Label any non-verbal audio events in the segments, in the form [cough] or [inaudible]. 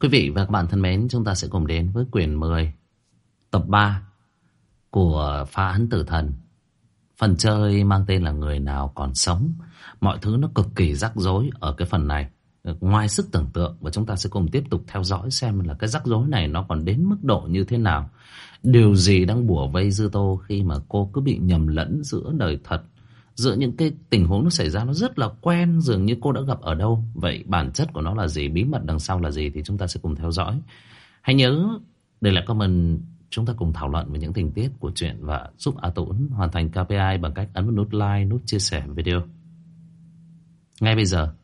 Quý vị và các bạn thân mến, chúng ta sẽ cùng đến với quyển 10, tập 3 của phá án tử thần. Phần chơi mang tên là Người nào còn sống. Mọi thứ nó cực kỳ rắc rối ở cái phần này. Ngoài sức tưởng tượng và chúng ta sẽ cùng tiếp tục theo dõi xem là cái rắc rối này nó còn đến mức độ như thế nào. Điều gì đang bùa vây Dư Tô khi mà cô cứ bị nhầm lẫn giữa đời thật giữa những cái tình huống nó xảy ra nó rất là quen, dường như cô đã gặp ở đâu. Vậy bản chất của nó là gì? Bí mật đằng sau là gì? Thì chúng ta sẽ cùng theo dõi. Hãy nhớ để lại comment. Chúng ta cùng thảo luận về những tình tiết của chuyện và giúp A Tũng hoàn thành KPI bằng cách ấn vào nút like, nút chia sẻ video. Ngay bây giờ,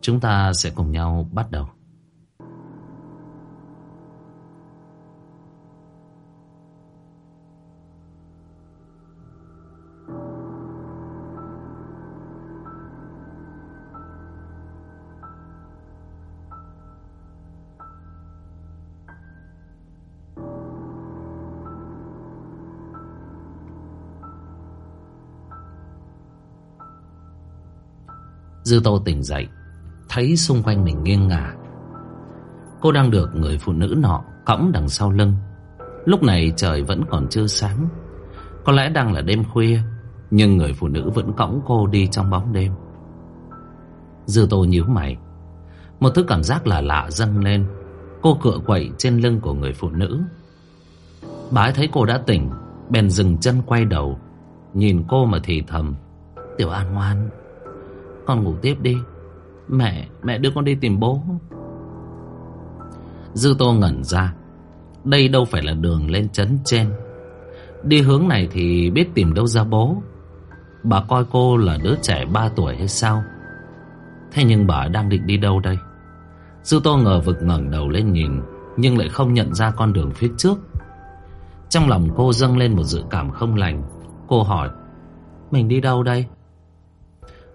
chúng ta sẽ cùng nhau bắt đầu. Dư Tô tỉnh dậy, Thấy xung quanh mình nghiêng ngả. Cô đang được người phụ nữ nọ Cõng đằng sau lưng. Lúc này trời vẫn còn chưa sáng. Có lẽ đang là đêm khuya, Nhưng người phụ nữ vẫn cõng cô đi trong bóng đêm. Dư Tô nhíu mày. Một thứ cảm giác là lạ dâng lên. Cô cựa quậy trên lưng của người phụ nữ. Bà ấy thấy cô đã tỉnh, Bèn dừng chân quay đầu, Nhìn cô mà thì thầm. Tiểu An ngoan con ngủ tiếp đi. Mẹ, mẹ đưa con đi tìm bố. Dư Tô ngẩn ra. Đây đâu phải là đường lên trấn trên. Đi hướng này thì biết tìm đâu ra bố. Bà coi cô là đứa trẻ 3 tuổi hay sao? Thế nhưng bà đang định đi đâu đây? Dư Tô ngờ vực ngẩng đầu lên nhìn Nhưng lại không nhận ra con đường phía trước. Trong lòng cô dâng lên một dự cảm không lành. Cô hỏi Mình đi đâu đây?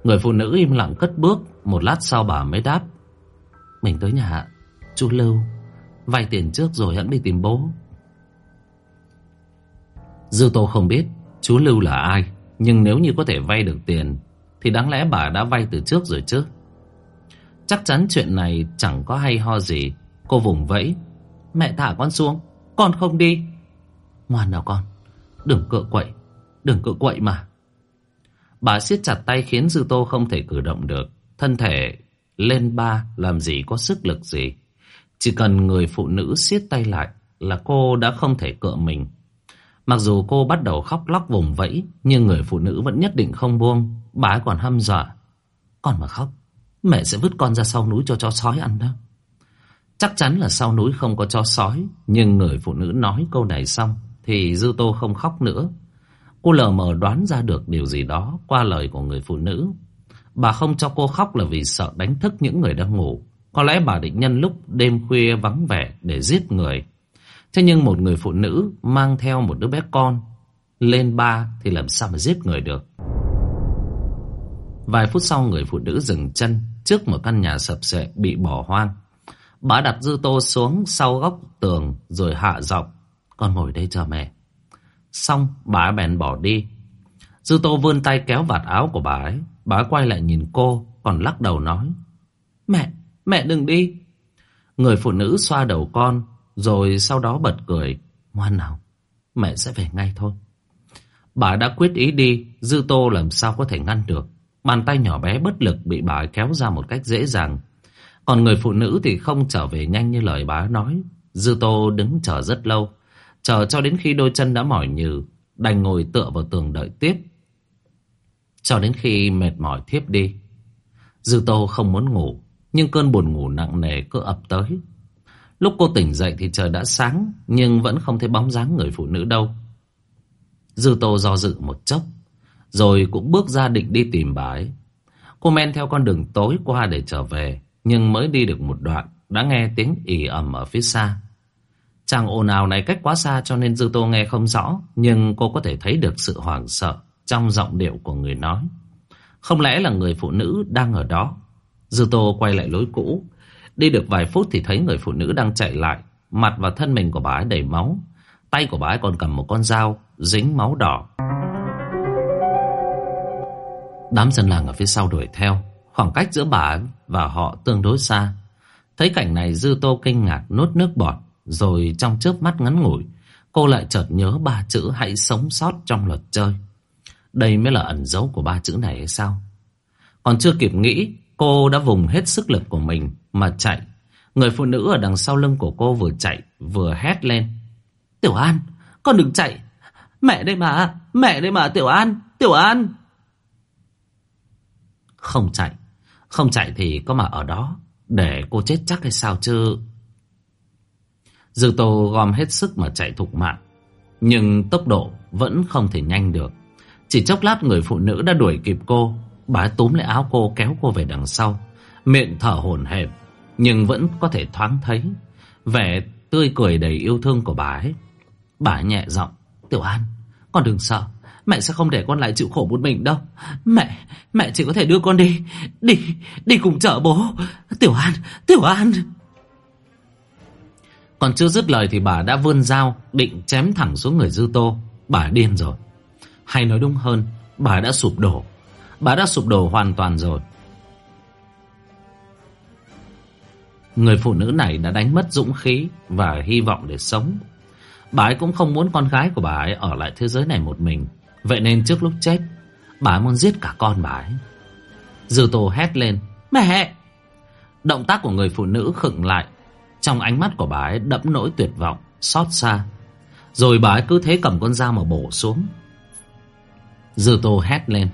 Người phụ nữ im lặng cất bước, Một lát sau bà mới đáp. Mình tới nhà chú Lưu. Vay tiền trước rồi hẵng đi tìm bố. Dư Tô không biết chú Lưu là ai, Nhưng nếu như có thể vay được tiền, Thì đáng lẽ bà đã vay từ trước rồi chứ. Chắc chắn chuyện này chẳng có hay ho gì. Cô vùng vẫy, Mẹ thả con xuống, Con không đi. Ngoan nào con, Đừng cựa quậy, Đừng cựa quậy mà. Bà siết chặt tay khiến Dư Tô không thể cử động được. Thân thể lên ba làm gì có sức lực gì. Chỉ cần người phụ nữ siết tay lại là cô đã không thể cựa mình. Mặc dù cô bắt đầu khóc lóc vùng vẫy nhưng người phụ nữ vẫn nhất định không buông. Bà ấy còn hăm dọa. Con mà khóc, mẹ sẽ vứt con ra sau núi cho chó sói ăn đó. Chắc chắn là sau núi không có chó sói Nhưng người phụ nữ nói câu này xong Thì Dư Tô không khóc nữa Cô lờ mờ đoán ra được điều gì đó qua lời của người phụ nữ. Bà không cho cô khóc là vì sợ đánh thức những người đang ngủ. Có lẽ bà định nhân lúc đêm khuya vắng vẻ để giết người. Thế nhưng một người phụ nữ mang theo một đứa bé con lên ba thì làm sao mà giết người được. Vài phút sau người phụ nữ dừng chân trước một căn nhà sập sệ bị bỏ hoang. Bà đặt dư tô xuống sau góc tường rồi hạ giọng. Con ngồi đây chờ mẹ. Xong bà bèn bỏ đi. Dư tô vươn tay kéo vạt áo của bà ấy. Bà ấy quay lại nhìn cô Còn lắc đầu nói Mẹ, mẹ đừng đi. Người phụ nữ xoa đầu con Rồi sau đó bật cười Ngoan nào, mẹ sẽ về ngay thôi. Bà đã quyết ý đi Dư tô làm sao có thể ngăn được. Bàn tay nhỏ bé bất lực bị bà ấy kéo ra một cách dễ dàng. Còn người phụ nữ thì không trở về nhanh như lời bà nói. Dư tô đứng chờ rất lâu. Chờ cho đến khi đôi chân đã mỏi nhừ, Đành ngồi tựa vào tường đợi tiếp. Cho đến khi mệt mỏi thiếp đi, Dư Tô không muốn ngủ, Nhưng cơn buồn ngủ nặng nề cứ ập tới. Lúc cô tỉnh dậy thì trời đã sáng, Nhưng vẫn không thấy bóng dáng người phụ nữ đâu. Dư Tô do dự một chốc, Rồi cũng bước ra định đi tìm bà ấy. Cô men theo con đường tối qua để trở về, Nhưng mới đi được một đoạn, Đã nghe tiếng ỉ ẩm ở phía xa. Chàng ồn ào này cách quá xa cho nên Dư Tô nghe không rõ, nhưng cô có thể thấy được sự hoảng sợ trong giọng điệu của người nói. Không lẽ là người phụ nữ đang ở đó? Dư Tô quay lại lối cũ. Đi được vài phút thì thấy người phụ nữ đang chạy lại. Mặt và thân mình của bà ấy đầy máu. Tay của bà ấy còn cầm một con dao dính máu đỏ. Đám dân làng ở phía sau đuổi theo. Khoảng cách giữa bà ấy và họ tương đối xa. Thấy cảnh này Dư Tô kinh ngạc nuốt nước bọt rồi trong chớp mắt ngắn ngủi, Cô lại chợt nhớ ba chữ hãy sống sót trong luật chơi. Đây mới là ẩn dấu của ba chữ này hay sao? Còn chưa kịp nghĩ, Cô đã vùng hết sức lực của mình Mà chạy. Người phụ nữ ở đằng sau lưng của cô vừa chạy, Vừa hét lên. Tiểu An, con đừng chạy. Mẹ đây mà, Mẹ đây mà, Tiểu An Tiểu An. Không chạy Không chạy thì có mà ở đó, Để cô chết chắc hay sao chứ? Dư Tô gom hết sức mà chạy thục mạng. Nhưng tốc độ vẫn không thể nhanh được. Chỉ chốc lát người phụ nữ đã đuổi kịp cô Bà túm lấy áo cô kéo cô về đằng sau. Miệng thở hổn hển, Nhưng vẫn có thể thoáng thấy Vẻ tươi cười đầy yêu thương của bà ấy. Bà nhẹ giọng, Tiểu An, Con đừng sợ. Mẹ sẽ không để con lại chịu khổ một mình đâu. Mẹ Mẹ chỉ có thể đưa con đi Đi Đi cùng chợ bố. Tiểu An Tiểu An. Còn chưa dứt lời thì bà đã vươn dao Định chém thẳng xuống người Dư Tô Bà điên rồi Hay nói đúng hơn Bà đã sụp đổ Bà đã sụp đổ hoàn toàn rồi Người phụ nữ này đã đánh mất dũng khí Và hy vọng để sống Bà ấy cũng không muốn con gái của bà ấy ở lại thế giới này một mình. Vậy nên trước lúc chết, bà ấy muốn giết cả con bà ấy. Dư Tô hét lên, mẹ! Động tác của người phụ nữ khựng lại. Trong ánh mắt của bà ấy đẫm nỗi tuyệt vọng, xót xa. Rồi bà ấy cứ thế cầm con dao mà bổ xuống. Dư Tô hét lên.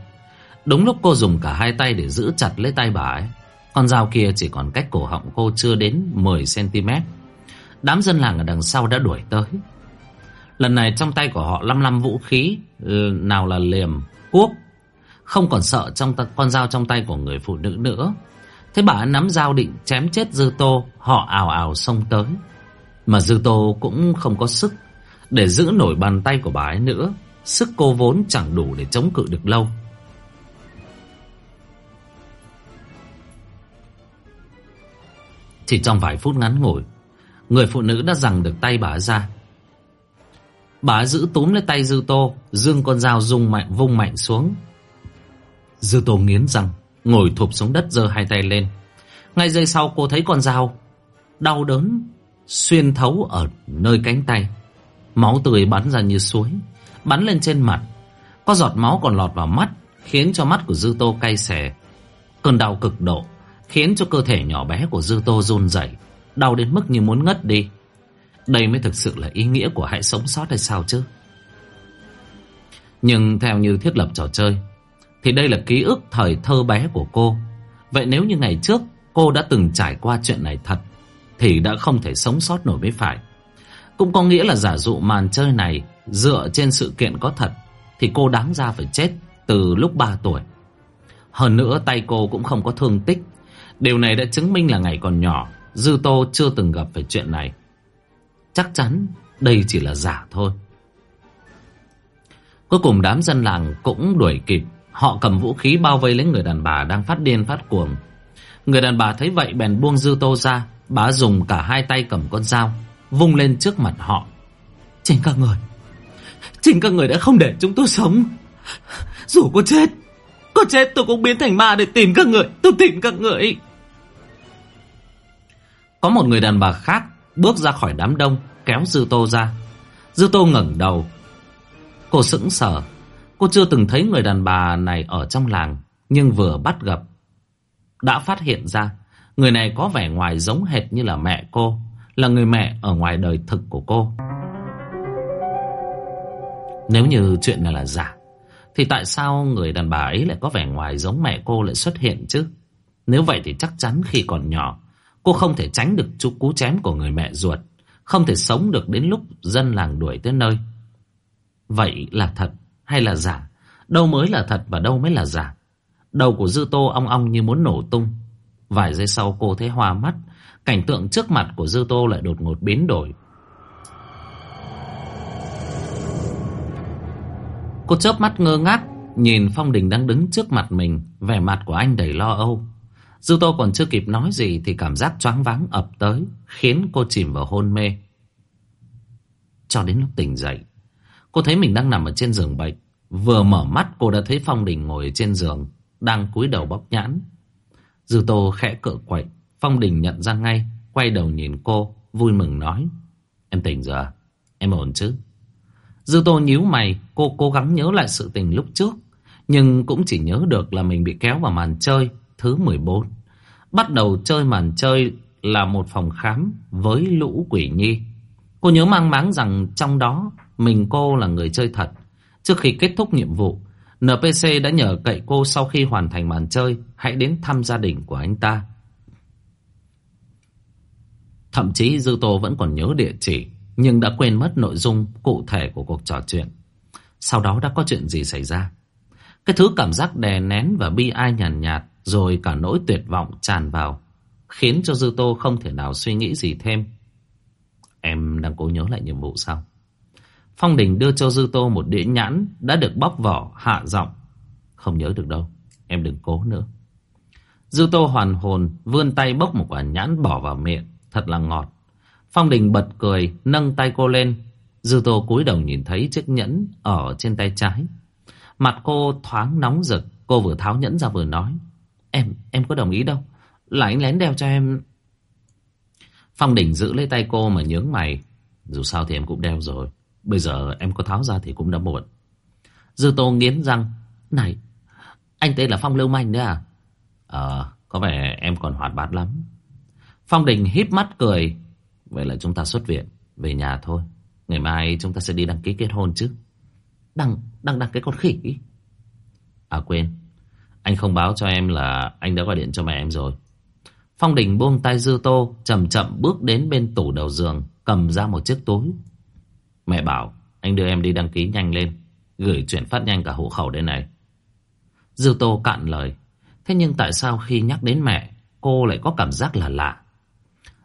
Đúng lúc cô dùng cả hai tay để giữ chặt lấy tay bà ấy. Con dao kia chỉ còn cách cổ họng cô chưa đến 10cm. Đám dân làng ở đằng sau đã đuổi tới. Lần này trong tay của họ lăm lăm vũ khí Nào là liềm, cuốc Không còn sợ trong con dao trong tay của người phụ nữ nữa Thế bà nắm dao định chém chết Dư Tô, Họ ào ào xông tới. Mà Dư Tô cũng không có sức Để giữ nổi bàn tay của bà ấy nữa. Sức cô vốn chẳng đủ để chống cự được lâu. Chỉ trong vài phút ngắn ngủi, Người phụ nữ đã giằng được tay bà ra. Bà giữ túm lấy tay Dư Tô, Dương con dao rung mạnh, vung mạnh xuống. Dư Tô nghiến răng. Ngồi thụp xuống đất giơ hai tay lên. Ngay giây sau cô thấy con dao Đau đớn Xuyên thấu ở nơi cánh tay. Máu tươi bắn ra như suối, Bắn lên trên mặt. Có giọt máu còn lọt vào mắt, Khiến cho mắt của Dư Tô cay xè. Cơn đau cực độ Khiến cho cơ thể nhỏ bé của Dư Tô run rẩy, Đau đến mức như muốn ngất đi. Đây mới thực sự là ý nghĩa của hãy sống sót hay sao chứ? Nhưng theo như thiết lập trò chơi thì đây là ký ức thời thơ bé của cô. Vậy nếu như ngày trước cô đã từng trải qua chuyện này thật, Thì đã không thể sống sót nổi mới phải. Cũng có nghĩa là giả dụ màn chơi này Dựa trên sự kiện có thật, Thì cô đáng ra phải chết từ lúc 3 tuổi. Hơn nữa, tay cô cũng không có thương tích. Điều này đã chứng minh là ngày còn nhỏ, Dư Tô chưa từng gặp phải chuyện này. Chắc chắn đây chỉ là giả thôi. Cuối cùng đám dân làng cũng đuổi kịp. Họ cầm vũ khí bao vây lấy người đàn bà đang phát điên phát cuồng. Người đàn bà thấy vậy bèn buông dư tô ra Bà dùng cả hai tay cầm con dao, Vung lên trước mặt họ. Chính các người, Chính các người đã không để chúng tôi sống. Dù có chết Có chết tôi cũng biến thành ma để tìm các người, Tôi tìm các người. Có một người đàn bà khác Bước ra khỏi đám đông, Kéo Dư Tô ra. Dư Tô ngẩng đầu, Cô sững sờ. Cô chưa từng thấy người đàn bà này ở trong làng, Nhưng vừa bắt gặp, Đã phát hiện ra Người này có vẻ ngoài giống hệt như là mẹ cô, Là người mẹ ở ngoài đời thực của cô. Nếu như chuyện này là giả, Thì tại sao người đàn bà ấy lại có vẻ ngoài giống mẹ cô lại xuất hiện chứ? Nếu vậy thì chắc chắn khi còn nhỏ, Cô không thể tránh được chú cú chém của người mẹ ruột, Không thể sống được đến lúc dân làng đuổi tới nơi. Vậy là thật hay là giả? Đâu mới là thật và đâu mới là giả? Đầu của Dư Tô ong ong như muốn nổ tung. Vài giây sau cô thấy hoa mắt. Cảnh tượng trước mặt của Dư Tô lại đột ngột biến đổi. Cô chớp mắt ngơ ngác Nhìn Phong Đình đang đứng trước mặt mình Vẻ mặt của anh đầy lo âu. Dư Tô còn chưa kịp nói gì thì cảm giác choáng váng ập tới, khiến cô chìm vào hôn mê. Cho đến lúc tỉnh dậy, cô thấy mình đang nằm ở trên giường bệnh. Vừa mở mắt cô đã thấy Phong Đình ngồi trên giường, đang cúi đầu bóc nhãn. Dư Tô khẽ cựa quậy, Phong Đình nhận ra ngay, quay đầu nhìn cô, vui mừng nói. Em tỉnh rồi à? Em ổn chứ? Dư Tô nhíu mày, cô cố gắng nhớ lại sự tình lúc trước. Nhưng cũng chỉ nhớ được là mình bị kéo vào màn chơi thứ 14. Bắt đầu chơi màn chơi là một phòng khám với lũ quỷ nhi. Cô nhớ mang máng rằng trong đó mình cô là người chơi thật. Trước khi kết thúc nhiệm vụ, NPC đã nhờ cậy cô sau khi hoàn thành màn chơi hãy đến thăm gia đình của anh ta. Thậm chí Dư Tô vẫn còn nhớ địa chỉ nhưng đã quên mất nội dung cụ thể của cuộc trò chuyện. Sau đó đã có chuyện gì xảy ra? Cái thứ cảm giác đè nén và bi ai nhàn nhạt, nhạt rồi cả nỗi tuyệt vọng tràn vào khiến cho Dư Tô không thể nào suy nghĩ gì thêm. Em đang cố nhớ lại nhiệm vụ sao? Phong Đình đưa cho Dư Tô một đĩa nhãn đã được bóc vỏ hạ giọng. Không nhớ được đâu, em đừng cố nữa. Dư Tô hoàn hồn vươn tay bốc một quả nhãn bỏ vào miệng, thật là ngọt. Phong Đình bật cười, nâng tay cô lên. Dư Tô cúi đầu nhìn thấy chiếc nhẫn ở trên tay trái. Mặt cô thoáng nóng rực, cô vừa tháo nhẫn ra vừa nói. Em, em có đồng ý đâu. Là anh lén đeo cho em. Phong Đình giữ lấy tay cô mà nhướng mày. Dù sao thì em cũng đeo rồi. Bây giờ em có tháo ra thì cũng đã muộn. Dư Tô nghiến răng. Này, anh tên là Phong Lưu Manh đấy à? Ờ, có vẻ em còn hoạt bát lắm. Phong Đình híp mắt cười. Vậy là chúng ta xuất viện, về nhà thôi. Ngày mai chúng ta sẽ đi đăng ký kết hôn chứ. Đăng, đăng đăng cái con khỉ. À quên, anh không báo cho em là anh đã gọi điện cho mẹ em rồi. Phong Đình buông tay Dư Tô, chậm chậm bước đến bên tủ đầu giường, cầm ra một chiếc túi. Mẹ bảo, anh đưa em đi đăng ký nhanh lên, gửi chuyển phát nhanh cả hộ khẩu đến này. Dư Tô cạn lời. Thế nhưng tại sao khi nhắc đến mẹ, cô lại có cảm giác là lạ?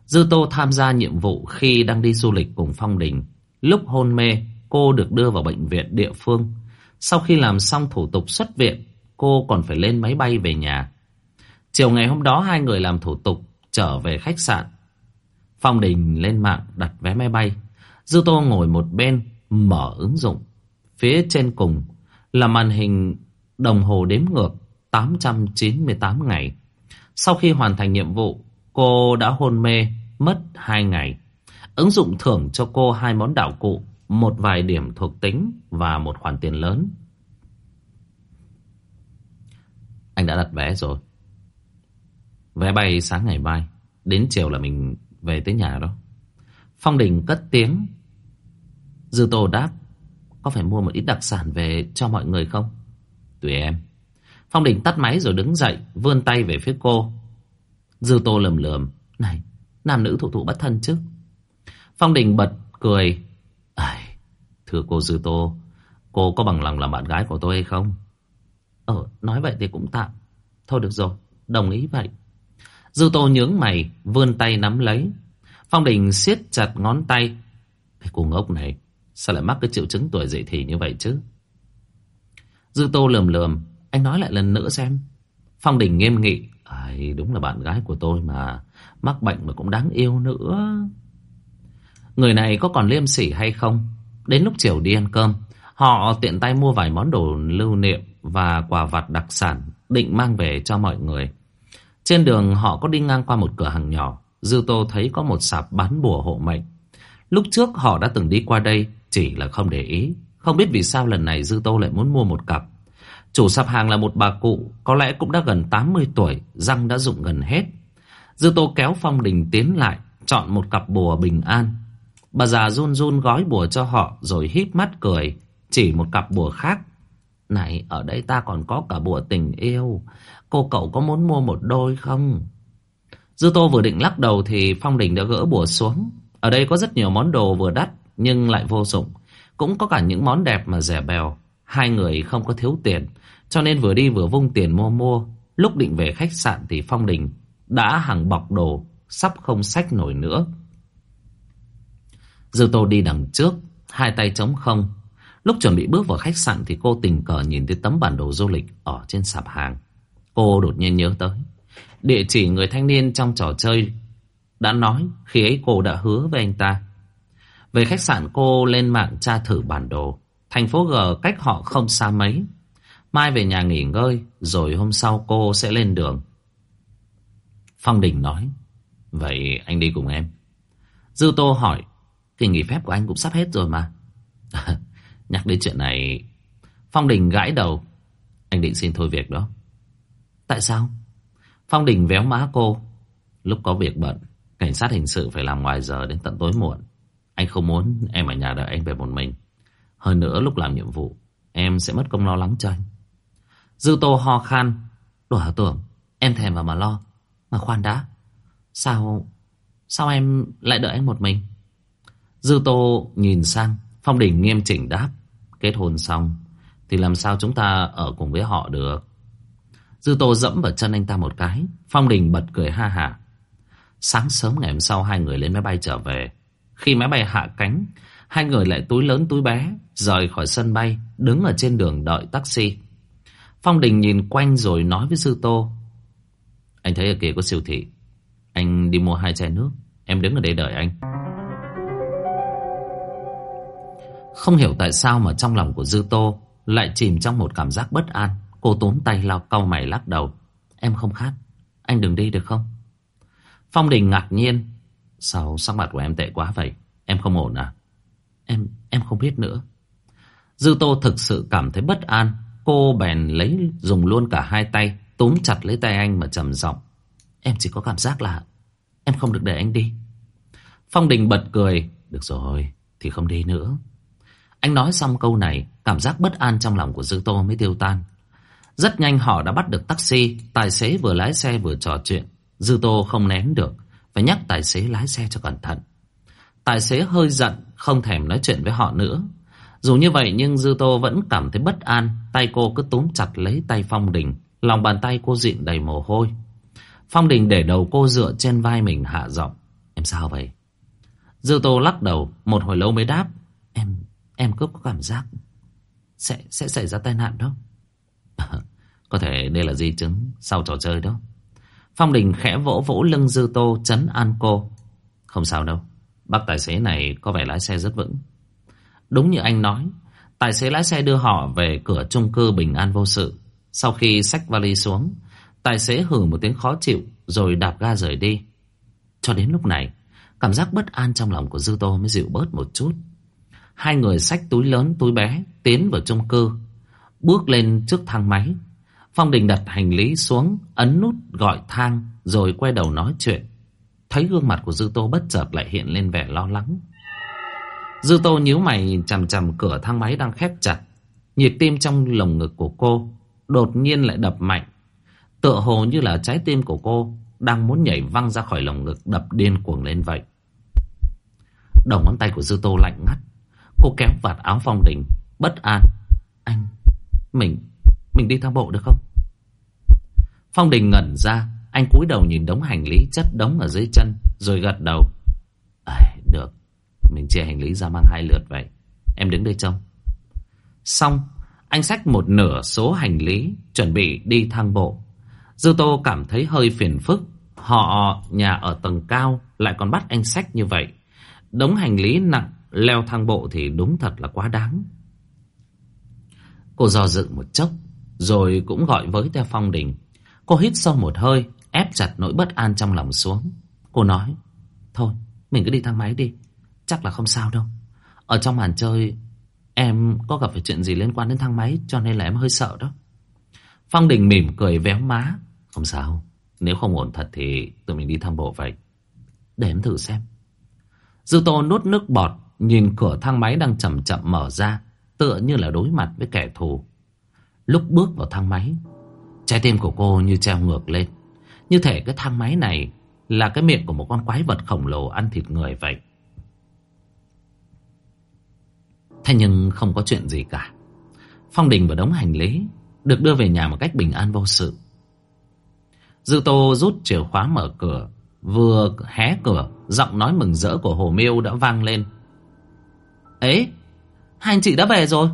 Dư Tô tham gia nhiệm vụ khi đang đi du lịch cùng Phong Đình. Lúc hôn mê, cô được đưa vào bệnh viện địa phương. Sau khi làm xong thủ tục xuất viện, cô còn phải lên máy bay về nhà. Chiều ngày hôm đó hai người làm thủ tục trở về khách sạn. Phong Đình lên mạng đặt vé máy bay. Dư Tô ngồi một bên mở ứng dụng. Phía trên cùng là màn hình đồng hồ đếm ngược 898 ngày. Sau khi hoàn thành nhiệm vụ, cô đã hôn mê mất 2 ngày. Ứng dụng thưởng cho cô hai món đạo cụ, một vài điểm thuộc tính và một khoản tiền lớn. Anh đã đặt vé rồi. Vé bay sáng ngày mai. Đến chiều là mình về tới nhà đó. Phong Đình cất tiếng. Dư Tô đáp. Có phải mua một ít đặc sản về cho mọi người không? Tùy em. Phong Đình tắt máy rồi đứng dậy, vươn tay về phía cô. Dư Tô lầm lườm. Này, nam nữ thủ thụ bất thân chứ. Phong Đình bật cười. Ai, thưa cô Dư Tô, cô có bằng lòng làm bạn gái của tôi hay không? Ờ, nói vậy thì cũng tạm. Thôi được rồi, đồng ý vậy. Dư Tô nhướng mày, vươn tay nắm lấy. Phong Đình siết chặt ngón tay. Cái cô ngốc này, sao lại mắc cái triệu chứng tuổi dậy thì như vậy chứ? Dư Tô lườm lườm, anh nói lại lần nữa xem. Phong Đình nghiêm nghị. Ai, đúng là bạn gái của tôi mà, mắc bệnh mà cũng đáng yêu nữa. Người này có còn liêm sỉ hay không? Đến lúc chiều đi ăn cơm, họ tiện tay mua vài món đồ lưu niệm và quà vặt đặc sản định mang về cho mọi người. Trên đường họ có đi ngang qua một cửa hàng nhỏ, Dư Tô thấy có một sạp bán bùa hộ mệnh. Lúc trước họ đã từng đi qua đây, chỉ là không để ý. Không biết vì sao lần này Dư Tô lại muốn mua một cặp. Chủ sạp hàng là một bà cụ, có lẽ cũng đã gần 80 tuổi, răng đã rụng gần hết. Dư Tô kéo Phong Đình tiến lại, chọn một cặp bùa bình an. Bà già run run gói bùa cho họ rồi híp mắt cười, chỉ một cặp bùa khác này, ở đây ta còn có cả bùa tình yêu. Cô cậu có muốn mua một đôi không? Dư Tô vừa định lắc đầu thì Phong Đình đã gỡ bùa xuống. Ở đây có rất nhiều món đồ vừa đắt nhưng lại vô dụng. Cũng có cả những món đẹp mà rẻ bèo. Hai người không có thiếu tiền. Cho nên vừa đi vừa vung tiền mua mua. Lúc định về khách sạn thì Phong Đình đã hàng bọc đồ, sắp không sách nổi nữa. Dư Tô đi đằng trước, hai tay trống không, Lúc chuẩn bị bước vào khách sạn thì cô tình cờ nhìn thấy tấm bản đồ du lịch ở trên sạp hàng. Cô đột nhiên nhớ tới. Địa chỉ người thanh niên trong trò chơi đã nói khi ấy cô đã hứa với anh ta. Về khách sạn cô lên mạng tra thử bản đồ. Thành phố G cách họ không xa mấy. Mai về nhà nghỉ ngơi rồi hôm sau cô sẽ lên đường. Phong Đình nói. Vậy anh đi cùng em. Dư Tô hỏi, kỳ nghỉ phép của anh cũng sắp hết rồi mà. [laughs] Nhắc đến chuyện này, Phong Đình gãi đầu. Anh định xin thôi việc đó. Tại sao? Phong Đình véo má cô. Lúc có việc bận, cảnh sát hình sự phải làm ngoài giờ đến tận tối muộn. Anh không muốn em ở nhà đợi anh về một mình. Hơn nữa lúc làm nhiệm vụ, em sẽ mất công lo lắng cho anh. Dư Tô ho khan. Đùa tưởng, em thèm vào mà lo. Mà khoan đã, sao, sao em lại đợi anh một mình? Dư Tô nhìn sang, Phong Đình nghiêm chỉnh đáp. Kết hôn xong, thì làm sao chúng ta ở cùng với họ được? Dư Tô dẫm vào chân anh ta một cái. Phong Đình bật cười ha hả. Sáng sớm ngày hôm sau hai người lên máy bay trở về. Khi máy bay hạ cánh, hai người lại túi lớn túi bé, rời khỏi sân bay, đứng ở trên đường đợi taxi. Phong Đình nhìn quanh rồi nói với sư Tô. Anh thấy ở kia có siêu thị. Anh đi mua hai chai nước. Em đứng ở đây đợi anh. Không hiểu tại sao mà trong lòng của Dư Tô lại chìm trong một cảm giác bất an. Cô tốn tay lao cau mày lắc đầu. Em không khát. Anh đừng đi được không? Phong Đình ngạc nhiên. Sao sắc mặt của em tệ quá vậy? Em không ổn à? Em em không biết nữa. Dư Tô thực sự cảm thấy bất an. Cô bèn lấy dùng luôn cả hai tay túm chặt lấy tay anh mà trầm giọng. Em chỉ có cảm giác là em không được để anh đi. Phong Đình bật cười. Được rồi, thì không đi nữa. Anh nói xong câu này, cảm giác bất an trong lòng của Dư Tô mới tiêu tan. Rất nhanh họ đã bắt được taxi, tài xế vừa lái xe vừa trò chuyện. Dư Tô không nén được, phải nhắc tài xế lái xe cho cẩn thận. Tài xế hơi giận, không thèm nói chuyện với họ nữa. Dù như vậy nhưng Dư Tô vẫn cảm thấy bất an, tay cô cứ túm chặt lấy tay Phong Đình, lòng bàn tay cô dịn đầy mồ hôi. Phong Đình để đầu cô dựa trên vai mình hạ giọng. Em sao vậy? Dư Tô lắc đầu, một hồi lâu mới đáp. Em, em cứ có cảm giác sẽ sẽ xảy ra tai nạn đó. [laughs] có thể đây là di chứng sau trò chơi đó. Phong Đình khẽ vỗ vỗ lưng Dư Tô chấn an cô. Không sao đâu, bác tài xế này có vẻ lái xe rất vững. Đúng như anh nói, tài xế lái xe đưa họ về cửa chung cư bình an vô sự. Sau khi xách vali xuống, tài xế hử một tiếng khó chịu rồi đạp ga rời đi. Cho đến lúc này, cảm giác bất an trong lòng của Dư Tô mới dịu bớt một chút. Hai người xách túi lớn túi bé tiến vào chung cư, bước lên trước thang máy. Phong Đình đặt hành lý xuống, ấn nút gọi thang rồi quay đầu nói chuyện. Thấy gương mặt của Dư Tô bất chợt lại hiện lên vẻ lo lắng. Dư Tô nhíu mày chằm chằm cửa thang máy đang khép chặt. Nhịp tim trong lồng ngực của cô đột nhiên lại đập mạnh. Tựa hồ như là trái tim của cô đang muốn nhảy văng ra khỏi lồng ngực đập điên cuồng lên vậy. Đầu ngón tay của Dư Tô lạnh ngắt. Cô kéo vạt áo Phong Đình, bất an. Anh, mình, mình đi thang bộ được không? Phong Đình ngẩn ra, anh cúi đầu nhìn đống hành lý chất đống ở dưới chân, rồi gật đầu. À, được, mình chia hành lý ra mang hai lượt vậy. Em đứng đây trông. Xong, anh xách một nửa số hành lý, chuẩn bị đi thang bộ. Dư Tô cảm thấy hơi phiền phức. Họ nhà ở tầng cao lại còn bắt anh xách như vậy. Đống hành lý nặng, leo thang bộ thì đúng thật là quá đáng. Cô do dự một chốc, rồi cũng gọi với theo Phong Đình. Cô hít sâu một hơi, ép chặt nỗi bất an trong lòng xuống. Cô nói, thôi, mình cứ đi thang máy đi. Chắc là không sao đâu. Ở trong màn chơi, em có gặp phải chuyện gì liên quan đến thang máy, cho nên là em hơi sợ đó. Phong Đình mỉm cười véo má. Không sao, nếu không ổn thật thì tụi mình đi thang bộ vậy. Để em thử xem. Dư Tô nuốt nước bọt, nhìn cửa thang máy đang chậm chậm mở ra, tựa như là đối mặt với kẻ thù. Lúc bước vào thang máy, trái tim của cô như treo ngược lên. Như thể cái thang máy này là cái miệng của một con quái vật khổng lồ ăn thịt người vậy. Thế nhưng không có chuyện gì cả. Phong Đình và đống hành lý được đưa về nhà một cách bình an vô sự. Dư Tô rút chìa khóa mở cửa, vừa hé cửa, giọng nói mừng rỡ của Hồ Miêu đã vang lên. Ấy, hai anh chị đã về rồi.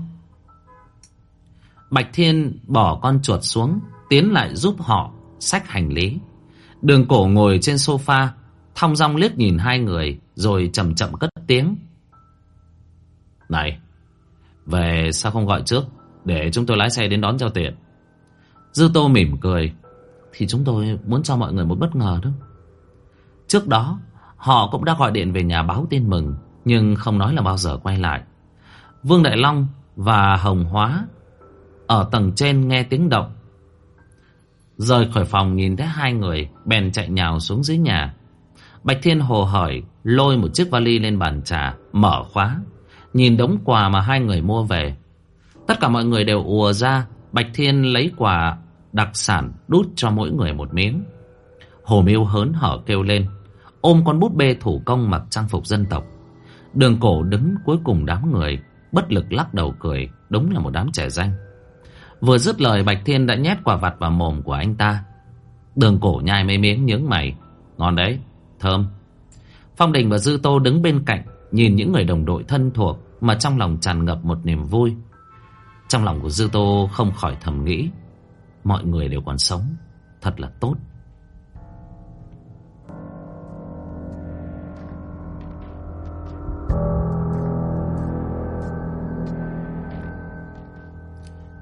Bạch Thiên bỏ con chuột xuống, tiến lại giúp họ xách hành lý. Đường cổ ngồi trên sofa, thong dong liếc nhìn hai người, rồi chậm chậm cất tiếng. Này, về sao không gọi trước, để chúng tôi lái xe đến đón cho tiện. Dư Tô mỉm cười, thì chúng tôi muốn cho mọi người một bất ngờ đó. Trước đó Họ cũng đã gọi điện về nhà báo tin mừng Nhưng không nói là bao giờ quay lại Vương Đại Long và Hồng Hóa ở tầng trên nghe tiếng động. Rời khỏi phòng nhìn thấy hai người Bèn chạy nhào xuống dưới nhà. Bạch Thiên hồ hỏi, Lôi một chiếc vali lên bàn trà, Mở khóa. Nhìn đống quà mà hai người mua về. Tất cả mọi người đều ùa ra, Bạch Thiên lấy quà đặc sản Đút cho mỗi người một miếng. Hồ Miêu hớn hở kêu lên, Ôm con bút bê thủ công mặc trang phục dân tộc. Đường cổ đứng cuối cùng đám người, Bất lực lắc đầu cười, Đúng là một đám trẻ danh. Vừa dứt lời Bạch Thiên đã nhét quả vặt vào mồm của anh ta. Đường cổ nhai mấy miếng nhướng mày. Ngon đấy, thơm. Phong Đình và Dư Tô đứng bên cạnh Nhìn những người đồng đội thân thuộc Mà trong lòng tràn ngập một niềm vui. Trong lòng của Dư Tô không khỏi thầm nghĩ Mọi người đều còn sống Thật là tốt.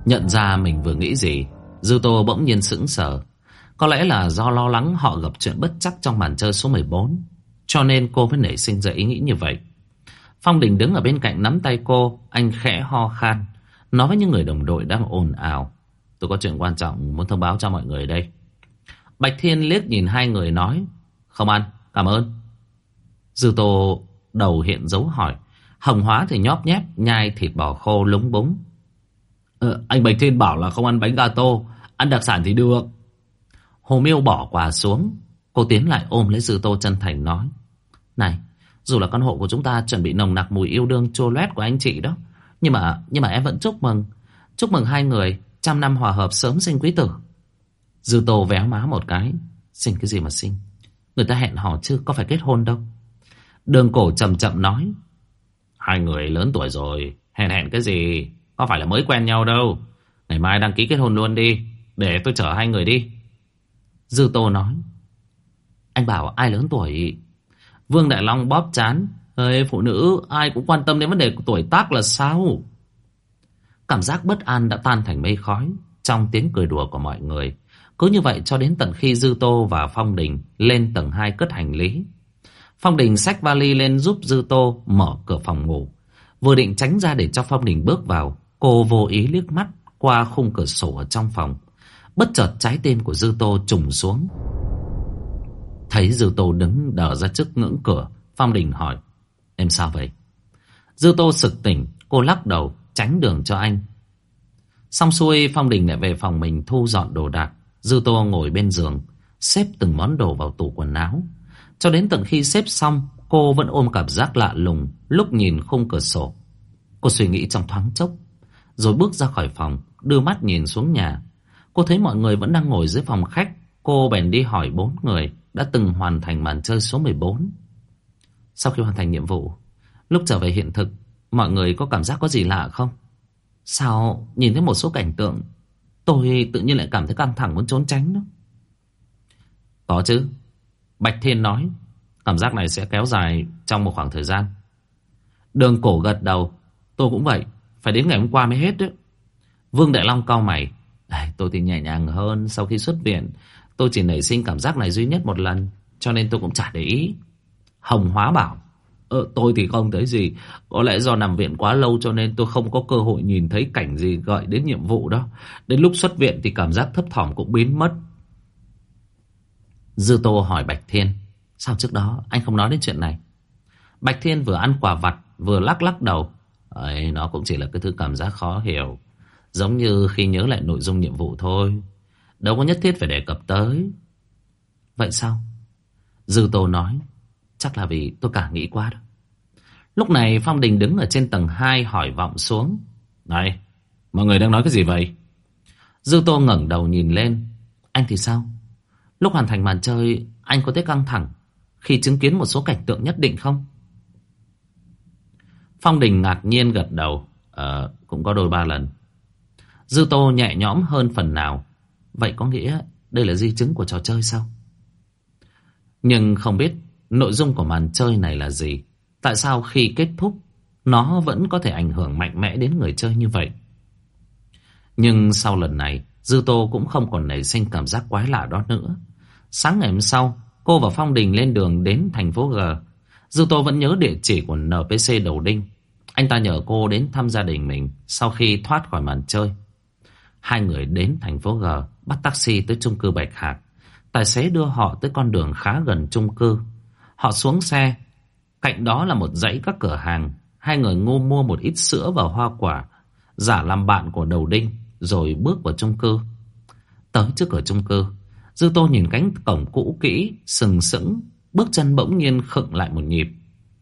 Nhận ra mình vừa nghĩ gì Dư Tô bỗng nhiên sững sờ. Có lẽ là do lo lắng họ gặp chuyện bất chắc trong màn chơi số 14 Cho nên cô mới nảy sinh ra ý nghĩ như vậy. Phong Đình đứng ở bên cạnh nắm tay cô Anh khẽ ho khan Nói với những người đồng đội đang ồn ào. Tôi có chuyện quan trọng muốn thông báo cho mọi người đây. Bạch Thiên liếc nhìn hai người nói Không ăn, cảm ơn. Dư Tô đầu hiện dấu hỏi Hồng Hóa thì nhóp nhép Nhai thịt bò khô lúng búng. Ờ, anh Bạch Thiên bảo là không ăn bánh gato. Ăn đặc sản thì được. Hồ Miêu bỏ quà xuống. Cô tiến lại ôm lấy Dư Tô chân thành nói. Này, Dù là căn hộ của chúng ta chuẩn bị nồng nặc mùi yêu đương chô loét của anh chị đó, Nhưng mà nhưng mà em vẫn chúc mừng. Chúc mừng hai người Trăm năm hòa hợp sớm sinh quý tử. Dư Tô véo má một cái. Sinh cái gì mà sinh Người ta hẹn hò chứ, có phải kết hôn đâu. Đường cổ chậm chậm nói. Hai người lớn tuổi rồi, Hẹn hẹn cái gì? Có phải là mới quen nhau đâu. Ngày mai đăng ký kết hôn luôn đi Để tôi chở hai người đi. Dư Tô nói. Anh bảo ai lớn tuổi? Vương Đại Long bóp chán. Ê, Phụ nữ ai cũng quan tâm đến vấn đề của tuổi tác là sao? Cảm giác bất an đã tan thành mây khói Trong tiếng cười đùa của mọi người. Cứ như vậy cho đến tận khi Dư Tô và Phong Đình Lên tầng 2 cất hành lý. Phong Đình xách vali lên giúp Dư Tô Mở cửa phòng ngủ. Vừa định tránh ra để cho Phong Đình bước vào Cô vô ý liếc mắt qua khung cửa sổ ở trong phòng. Bất chợt trái tim của Dư Tô trùng xuống. Thấy Dư Tô đứng đờ ra trước ngưỡng cửa, Phong Đình hỏi. Em sao vậy? Dư Tô sực tỉnh, cô lắc đầu, tránh đường cho anh. Xong xuôi Phong Đình lại về phòng mình thu dọn đồ đạc. Dư Tô ngồi bên giường, xếp từng món đồ vào tủ quần áo. Cho đến tận khi xếp xong, cô vẫn ôm cảm giác lạ lùng lúc nhìn khung cửa sổ. Cô suy nghĩ trong thoáng chốc, rồi bước ra khỏi phòng, Đưa mắt nhìn xuống nhà. Cô thấy mọi người vẫn đang ngồi dưới phòng khách. Cô bèn đi hỏi bốn người Đã từng hoàn thành màn chơi số 14 Sau khi hoàn thành nhiệm vụ, Lúc trở về hiện thực, Mọi người có cảm giác có gì lạ không? Sao nhìn thấy một số cảnh tượng, Tôi tự nhiên lại cảm thấy căng thẳng muốn trốn tránh đó. Có chứ. Bạch Thiên nói, Cảm giác này sẽ kéo dài trong một khoảng thời gian. Đường cổ gật đầu, Tôi cũng vậy phải đến ngày hôm qua mới hết đấy Vương Đại Long cau mày. Tôi thì nhẹ nhàng hơn Sau khi xuất viện. Tôi chỉ nảy sinh cảm giác này duy nhất một lần Cho nên tôi cũng chả để ý. Hồng Hóa bảo Ờ, tôi thì không thấy gì. Có lẽ do nằm viện quá lâu cho nên tôi không có cơ hội nhìn thấy cảnh gì gợi đến nhiệm vụ đó. Đến lúc xuất viện thì cảm giác thấp thỏm cũng biến mất. Dư Tô hỏi Bạch Thiên Sao trước đó anh không nói đến chuyện này? Bạch Thiên vừa ăn quả vặt Vừa lắc lắc đầu ấy, nó cũng chỉ là cái thứ cảm giác khó hiểu. Giống như khi nhớ lại nội dung nhiệm vụ thôi. Đâu có nhất thiết phải đề cập tới. Vậy sao? Dư Tô nói. Chắc là vì tôi cả nghĩ quá đó. Lúc này Phong Đình đứng ở trên tầng 2 hỏi vọng xuống. Này, mọi người đang nói cái gì vậy? Dư Tô ngẩng đầu nhìn lên. Anh thì sao? Lúc hoàn thành màn chơi, anh có thấy căng thẳng khi chứng kiến một số cảnh tượng nhất định không? Phong Đình ngạc nhiên gật đầu. Ờ, cũng có đôi ba lần. Dư Tô nhẹ nhõm hơn phần nào. Vậy có nghĩa đây là di chứng của trò chơi sao? Nhưng không biết nội dung của màn chơi này là gì. Tại sao khi kết thúc nó vẫn có thể ảnh hưởng mạnh mẽ đến người chơi như vậy? Nhưng sau lần này Dư Tô cũng không còn nảy sinh cảm giác quái lạ đó nữa. Sáng ngày hôm sau Cô và Phong Đình lên đường đến thành phố G. Dư Tô vẫn nhớ địa chỉ của NPC Đầu Đinh. Anh ta nhờ cô đến thăm gia đình mình sau khi thoát khỏi màn chơi. Hai người đến thành phố G, bắt taxi tới chung cư Bạch Hạc. Tài xế đưa họ tới con đường khá gần chung cư. Họ xuống xe. Cạnh đó là một dãy các cửa hàng. Hai người Ngô mua một ít sữa và hoa quả. Giả làm bạn của đầu đinh. Rồi bước vào chung cư. Tới trước cửa chung cư. Dư tô nhìn cánh cổng cũ kỹ, sừng sững. Bước chân bỗng nhiên khựng lại một nhịp.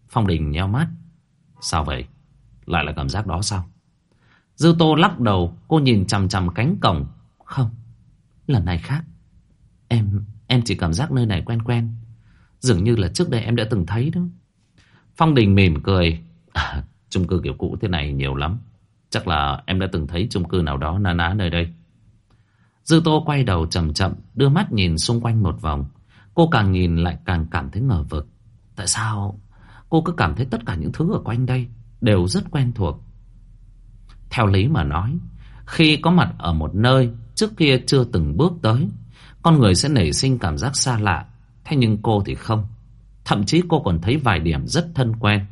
Phong Đình nheo mắt. Sao vậy? Lại là cảm giác đó sao? Dư tô lắc đầu, cô nhìn chằm chằm cánh cổng. Không, lần này khác. Em, em chỉ cảm giác nơi này quen quen. Dường như là trước đây em đã từng thấy đó. Phong Đình mỉm cười. À, chung cư kiểu cũ thế này nhiều lắm. Chắc là em đã từng thấy chung cư nào đó na ná nơi đây. Dư Tô quay đầu chậm chậm, đưa mắt nhìn xung quanh một vòng. Cô càng nhìn lại càng cảm thấy ngờ vực. Tại sao cô cứ cảm thấy tất cả những thứ ở quanh đây đều rất quen thuộc? Theo lý mà nói, khi có mặt ở một nơi trước kia chưa từng bước tới, con người sẽ nảy sinh cảm giác xa lạ. Thế nhưng cô thì không. Thậm chí cô còn thấy vài điểm rất thân quen.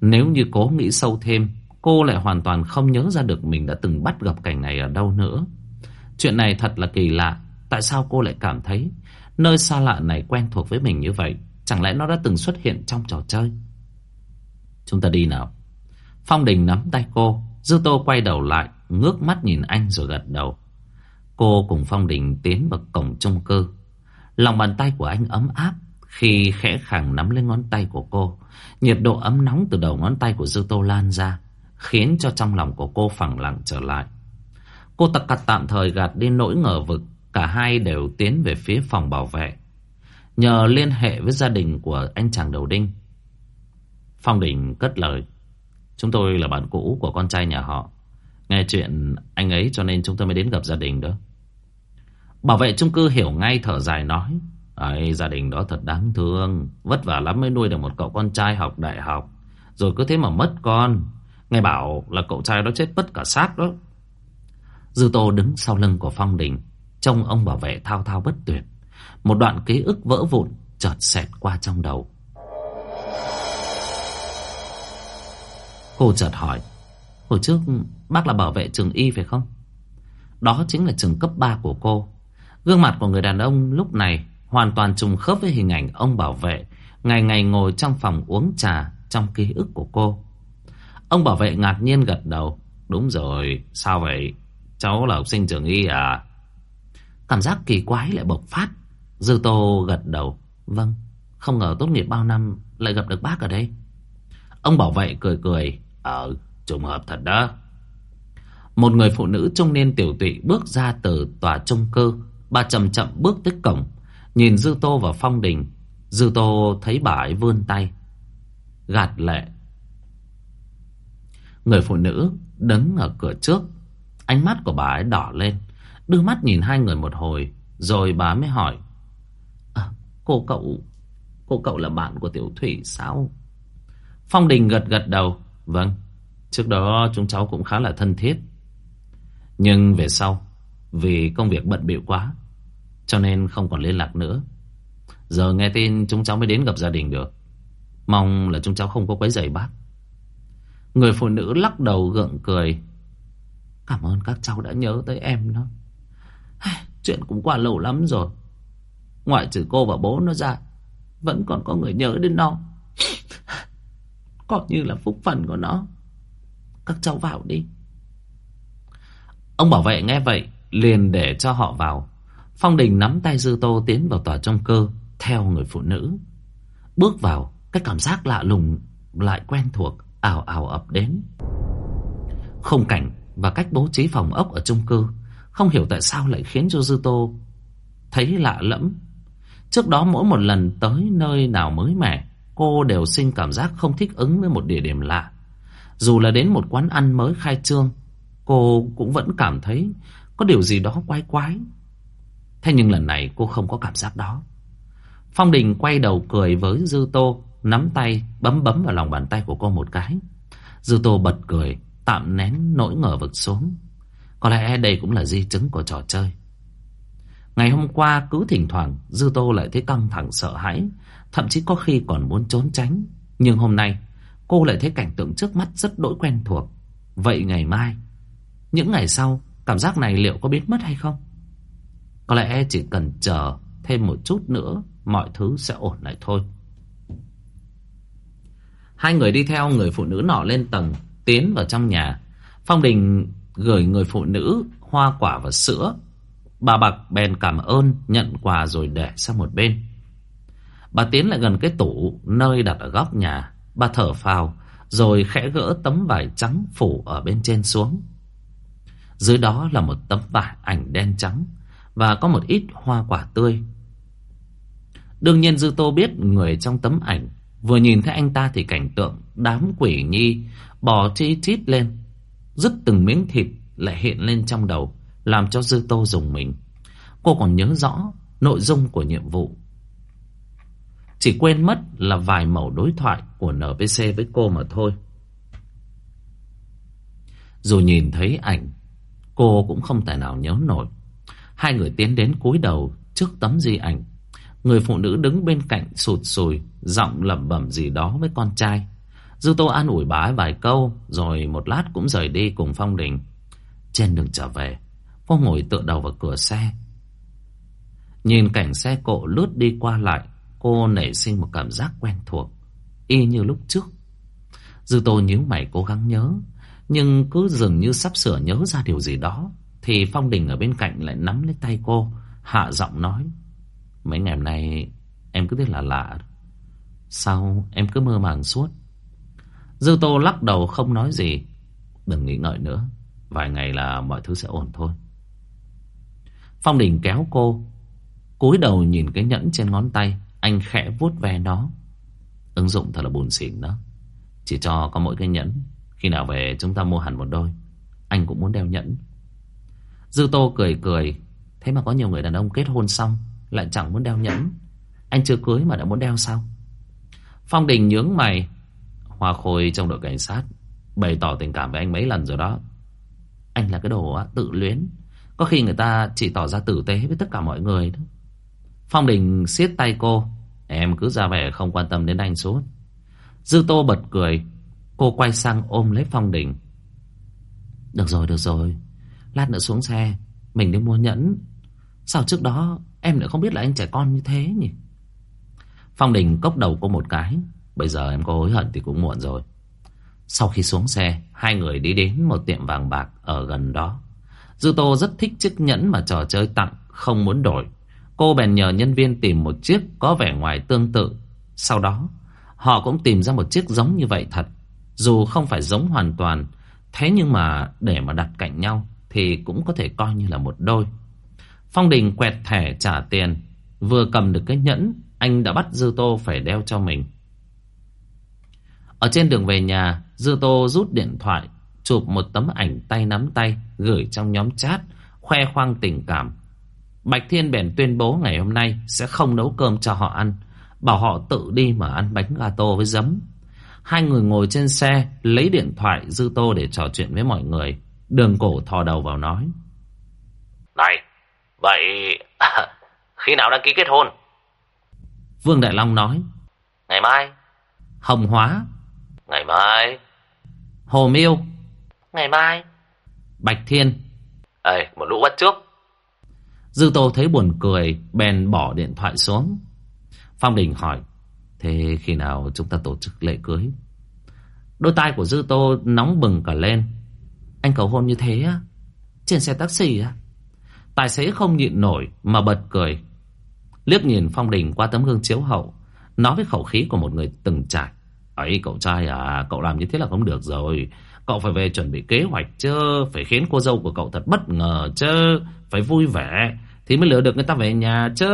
Nếu như cố nghĩ sâu thêm, cô lại hoàn toàn không nhớ ra được mình đã từng bắt gặp cảnh này ở đâu nữa. Chuyện này thật là kỳ lạ. Tại sao cô lại cảm thấy nơi xa lạ này quen thuộc với mình như vậy? Chẳng lẽ nó đã từng xuất hiện trong trò chơi? Chúng ta đi nào. Phong Đình nắm tay cô. Dư Tô quay đầu lại, ngước mắt nhìn anh rồi gật đầu. Cô cùng Phong Đình tiến vào cổng chung cư. Lòng bàn tay của anh ấm áp khi khẽ khàng nắm lên ngón tay của cô. Nhiệt độ ấm nóng từ đầu ngón tay của Dư Tô lan ra, khiến cho trong lòng của cô phẳng lặng trở lại. Cô tặc cặt tạm thời gạt đi nỗi ngờ vực, cả hai đều tiến về phía phòng bảo vệ. Nhờ liên hệ với gia đình của anh chàng đầu đinh. Phong Đình cất lời. Chúng tôi là bạn cũ của con trai nhà họ. Nghe chuyện anh ấy cho nên chúng tôi mới đến gặp gia đình đó. Bảo vệ chung cư hiểu ngay thở dài nói. Ấy, gia đình đó thật đáng thương. Vất vả lắm mới nuôi được một cậu con trai học đại học. Rồi cứ thế mà mất con. Nghe bảo là cậu trai đó chết bất cả xác đó. Dư Tô đứng sau lưng của Phong Đình. Trông ông bảo vệ thao thao bất tuyệt. Một đoạn ký ức vỡ vụn chợt xẹt qua trong đầu. Cô chợt hỏi. Hồi trước bác là bảo vệ trường y phải không? Đó chính là trường cấp 3 của cô. Gương mặt của người đàn ông lúc này hoàn toàn trùng khớp với hình ảnh ông bảo vệ ngày ngày ngồi trong phòng uống trà trong ký ức của cô. Ông bảo vệ ngạc nhiên gật đầu. Đúng rồi, sao vậy? Cháu là học sinh trường y à? Cảm giác kỳ quái lại bộc phát. Dư Tô gật đầu. Vâng, không ngờ tốt nghiệp bao năm lại gặp được bác ở đây. Ông bảo vệ cười cười. Ờ, trùng hợp thật đó. Một người phụ nữ trung niên tiểu tụy bước ra từ tòa trung cư. Bà chậm chậm bước tới cổng. Nhìn Dư Tô và Phong Đình. Dư Tô thấy bà ấy vươn tay. Gạt lệ. Người phụ nữ đứng ở cửa trước. Ánh mắt của bà ấy đỏ lên. Đưa mắt nhìn hai người một hồi. Rồi bà mới hỏi. À, cô cậu... Cô cậu là bạn của Tiểu Thủy sao? Phong Đình gật gật đầu. Vâng, trước đó chúng cháu cũng khá là thân thiết. Nhưng về sau, vì công việc bận bịu quá, cho nên không còn liên lạc nữa. Giờ nghe tin chúng cháu mới đến gặp gia đình được. Mong là chúng cháu không có quấy rầy bác. Người phụ nữ lắc đầu gượng cười. Cảm ơn các cháu đã nhớ tới em đó. [sighs] Chuyện cũng qua lâu lắm rồi. Ngoại trừ cô và bố nó ra, vẫn còn có người nhớ đến nó. [sighs] Coi như là phúc phần của nó. Các cháu vào đi. Ông bảo vệ nghe vậy Liền để cho họ vào. Phong Đình nắm tay Dư Tô tiến vào tòa trong cơ Theo người phụ nữ. Bước vào Cái cảm giác lạ lùng Lại quen thuộc ảo ảo ập đến. Không cảnh và cách bố trí phòng ốc ở chung cư không hiểu tại sao lại khiến cho Dư Tô Thấy lạ lẫm Trước đó mỗi một lần tới nơi nào mới mẻ cô đều sinh cảm giác không thích ứng với một địa điểm lạ. Dù là đến một quán ăn mới khai trương, cô cũng vẫn cảm thấy có điều gì đó quái quái. Thế nhưng lần này cô không có cảm giác đó. Phong Đình quay đầu cười với Dư Tô, nắm tay bấm bấm vào lòng bàn tay của cô một cái. Dư Tô bật cười, tạm nén nỗi ngờ vực xuống. Có lẽ đây cũng là di chứng của trò chơi. Ngày hôm qua, cứ thỉnh thoảng, Dư Tô lại thấy căng thẳng, sợ hãi. Thậm chí có khi còn muốn trốn tránh. Nhưng hôm nay, cô lại thấy cảnh tượng trước mắt rất đỗi quen thuộc. Vậy ngày mai, Những ngày sau, Cảm giác này liệu có biến mất hay không? Có lẽ chỉ cần chờ thêm một chút nữa, Mọi thứ sẽ ổn lại thôi. Hai người đi theo người phụ nữ nọ lên tầng, Tiến vào trong nhà. Phong Đình gửi người phụ nữ, Hoa quả và sữa. Bà Bạc bèn cảm ơn, Nhận quà rồi để sang một bên. Bà tiến lại gần cái tủ, Nơi đặt ở góc nhà. Bà thở phào, Rồi khẽ gỡ tấm vải trắng phủ ở bên trên xuống. Dưới đó là một tấm vải ảnh đen trắng Và có một ít hoa quả tươi. Đương nhiên Dư Tô biết người trong tấm ảnh, Vừa nhìn thấy anh ta thì cảnh tượng Đám quỷ nhi Bò chi chít lên. Dứt từng miếng thịt lại hiện lên trong đầu, Làm cho Dư Tô dùng mình. Cô còn nhớ rõ Nội dung của nhiệm vụ. Chỉ quên mất là vài mẫu đối thoại Của NPC với cô mà thôi. Dù nhìn thấy ảnh, Cô cũng không thể nào nhớ nổi. Hai người tiến đến cúi đầu Trước tấm di ảnh. Người phụ nữ đứng bên cạnh sụt sùi, Giọng lẩm bẩm gì đó với con trai. Dư Tô an ủi bá vài câu, Rồi một lát cũng rời đi cùng Phong Đình. Trên đường trở về, Cô ngồi tựa đầu vào cửa xe. Nhìn cảnh xe cộ lướt đi qua lại, Cô nảy sinh một cảm giác quen thuộc, Y như lúc trước. Dư Tô nhíu mày cố gắng nhớ, Nhưng cứ dường như sắp sửa nhớ ra điều gì đó, Thì Phong Đình ở bên cạnh lại nắm lấy tay cô, Hạ giọng nói, Mấy ngày hôm nay em cứ thấy là lạ. Sao em cứ mơ màng suốt? Dư Tô lắc đầu không nói gì. Đừng nghĩ ngợi nữa. Vài ngày là mọi thứ sẽ ổn thôi. Phong Đình kéo cô, cúi đầu nhìn cái nhẫn trên ngón tay. Anh khẽ vuốt ve nó. Ứng dụng thật là buồn xỉn đó. Chỉ cho có mỗi cái nhẫn. Khi nào về chúng ta mua hẳn một đôi. Anh cũng muốn đeo nhẫn. Dư Tô cười cười. Thế mà có nhiều người đàn ông kết hôn xong, Lại chẳng muốn đeo nhẫn. Anh chưa cưới mà đã muốn đeo sao? Phong Đình nhướng mày. Hoa Khôi trong đội cảnh sát Bày tỏ tình cảm với anh mấy lần rồi đó. Anh là cái đồ tự luyến. Có khi người ta chỉ tỏ ra tử tế với tất cả mọi người đó. Phong Đình siết tay cô. Em cứ ra vẻ không quan tâm đến anh suốt. Dư Tô bật cười. Cô quay sang ôm lấy Phong Đình. Được rồi, được rồi. Lát nữa xuống xe. Mình đi mua nhẫn. Sao trước đó em lại không biết là anh trẻ con như thế nhỉ? Phong Đình cốc đầu cô một cái. Bây giờ em có hối hận thì cũng muộn rồi. Sau khi xuống xe, Hai người đi đến một tiệm vàng bạc Ở gần đó. Dư Tô rất thích chiếc nhẫn mà trò chơi tặng, Không muốn đổi. Cô bèn nhờ nhân viên tìm một chiếc Có vẻ ngoài tương tự. Sau đó, họ cũng tìm ra một chiếc giống như vậy thật. Dù không phải giống hoàn toàn, Thế nhưng mà để mà đặt cạnh nhau Thì cũng có thể coi như là một đôi. Phong Đình quẹt thẻ trả tiền. Vừa cầm được cái nhẫn, Anh đã bắt Dư Tô phải đeo cho mình. Ở trên đường về nhà Dư Tô rút điện thoại Chụp một tấm ảnh tay nắm tay Gửi trong nhóm chat Khoe khoang tình cảm. Bạch Thiên bèn tuyên bố ngày hôm nay Sẽ không nấu cơm cho họ ăn Bảo họ tự đi mà ăn bánh gato với giấm. Hai người ngồi trên xe Lấy điện thoại Dư Tô để trò chuyện với mọi người. Đường cổ thò đầu vào nói Này Vậy [laughs] Khi nào đăng ký kết hôn? Vương Đại Long nói Ngày mai. Hồng Hóa Ngày mai. Hồ Miêu. Ngày mai. Bạch Thiên. Ê một lũ bắt trước. Dư Tô thấy buồn cười Bèn bỏ điện thoại xuống. Phong Đình hỏi Thế khi nào chúng ta tổ chức lễ cưới? Đôi tai của Dư Tô nóng bừng cả lên. Anh cầu hôn như thế á? Trên xe taxi á? Tài xế không nhịn nổi mà bật cười. Liếc nhìn Phong Đình qua tấm gương chiếu hậu Nói với khẩu khí của một người từng trải ấy, cậu trai à Cậu làm như thế là không được rồi. Cậu phải về chuẩn bị kế hoạch chứ, Phải khiến cô dâu của cậu thật bất ngờ chứ, Phải vui vẻ Thì mới lừa được người ta về nhà chứ.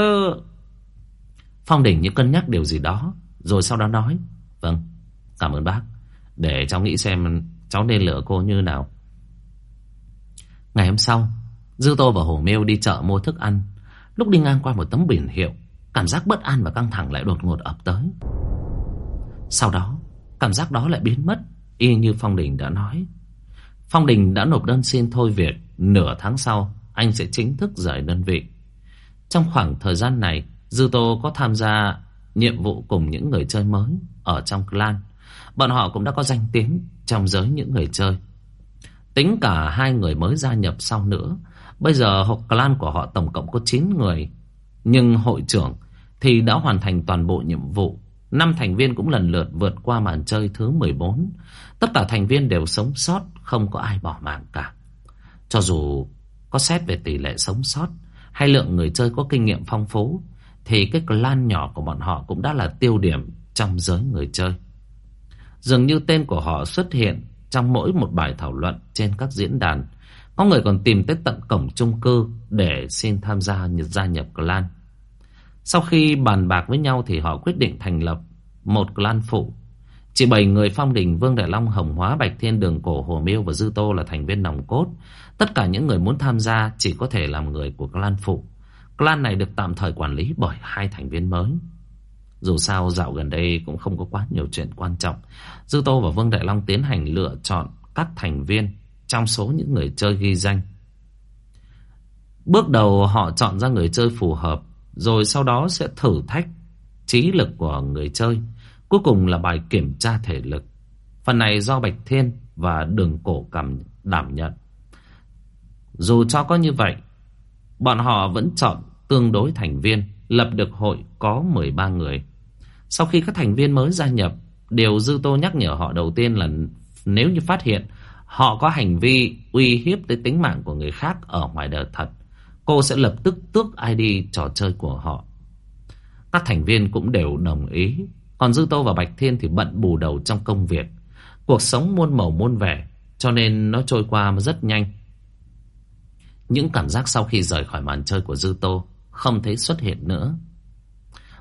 Phong Đình như cân nhắc điều gì đó, Rồi sau đó nói Vâng cảm ơn bác. Để cháu nghĩ xem cháu nên lựa cô như nào. Ngày hôm sau, Dư Tô và Hồ Miêu đi chợ mua thức ăn. Lúc đi ngang qua một tấm biển hiệu, Cảm giác bất an và căng thẳng lại đột ngột ập tới. Sau đó Cảm giác đó lại biến mất Y như Phong Đình đã nói Phong Đình đã nộp đơn xin thôi việc Nửa tháng sau Anh sẽ chính thức rời đơn vị Trong khoảng thời gian này, Dư Tô có tham gia nhiệm vụ cùng những người chơi mới ở trong clan. Bọn họ cũng đã có danh tiếng trong giới những người chơi. Tính cả hai người mới gia nhập sau nữa, bây giờ hộp clan của họ tổng cộng có 9 người. Nhưng hội trưởng thì đã hoàn thành toàn bộ nhiệm vụ. Năm thành viên cũng lần lượt vượt qua màn chơi thứ 14. Tất cả thành viên đều sống sót, không có ai bỏ mạng cả. Cho dù có xét về tỷ lệ sống sót hay lượng người chơi có kinh nghiệm phong phú, thì cái clan nhỏ của bọn họ cũng đã là tiêu điểm trong giới người chơi. Dường như tên của họ xuất hiện trong mỗi một bài thảo luận trên các diễn đàn. Có người còn tìm tới tận cổng chung cư để xin tham gia gia nhập clan. Sau khi bàn bạc với nhau thì họ quyết định thành lập một clan phụ. Chỉ bảy người phong đình Vương Đại Long, Hồng Hóa, Bạch Thiên, Đường Cổ, Hồ Miêu và Dư Tô là thành viên nòng cốt. Tất cả những người muốn tham gia chỉ có thể làm người của clan phụ. Clan này được tạm thời quản lý bởi hai thành viên mới. Dù sao dạo gần đây cũng không có quá nhiều chuyện quan trọng. Dư Tô và Vương Đại Long tiến hành lựa chọn các thành viên trong số những người chơi ghi danh. Bước đầu họ chọn ra người chơi phù hợp, rồi sau đó sẽ thử thách trí lực của người chơi. Cuối cùng là bài kiểm tra thể lực. Phần này do Bạch Thiên và Đường Cổ cầm đảm nhận. Dù cho có như vậy, bọn họ vẫn chọn tương đối thành viên, lập được hội có 13 người. Sau khi các thành viên mới gia nhập, điều Dư Tô nhắc nhở họ đầu tiên là nếu như phát hiện họ có hành vi uy hiếp tới tính mạng của người khác ở ngoài đời thật, cô sẽ lập tức tước ID trò chơi của họ. Các thành viên cũng đều đồng ý, còn Dư Tô và Bạch Thiên thì bận bù đầu trong công việc. Cuộc sống muôn màu muôn vẻ, cho nên nó trôi qua rất nhanh. Những cảm giác sau khi rời khỏi màn chơi của Dư Tô không thấy xuất hiện nữa.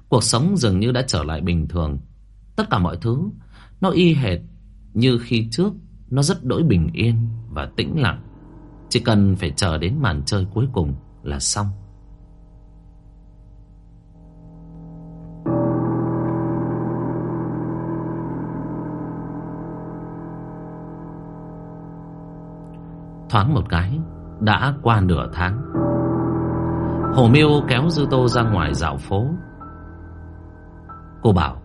Cuộc sống dường như đã trở lại bình thường. Tất cả mọi thứ nó y hệt như khi trước, nó rất đỗi bình yên và tĩnh lặng. Chỉ cần phải chờ đến màn chơi cuối cùng là xong. Thoáng một cái, Đã qua nửa tháng. Hồ Miêu kéo Dư Tô ra ngoài dạo phố. Cô bảo,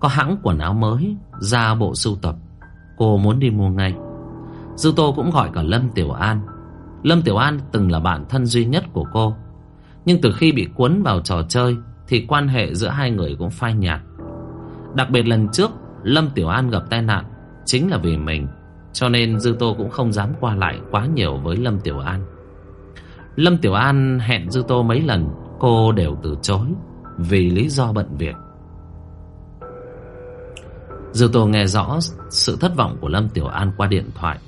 Có hãng quần áo mới Ra bộ sưu tập. Cô muốn đi mua ngay. Dư Tô cũng gọi cả Lâm Tiểu An Lâm Tiểu An từng là bạn thân duy nhất của cô. Nhưng từ khi bị cuốn vào trò chơi Thì quan hệ giữa hai người cũng phai nhạt. Đặc biệt lần trước, Lâm Tiểu An gặp tai nạn Chính là vì mình, Cho nên Dư Tô cũng không dám qua lại quá nhiều với Lâm Tiểu An. Lâm Tiểu An hẹn Dư Tô mấy lần, Cô đều từ chối Vì lý do bận việc. Dư Tô nghe rõ sự thất vọng của Lâm Tiểu An qua điện thoại.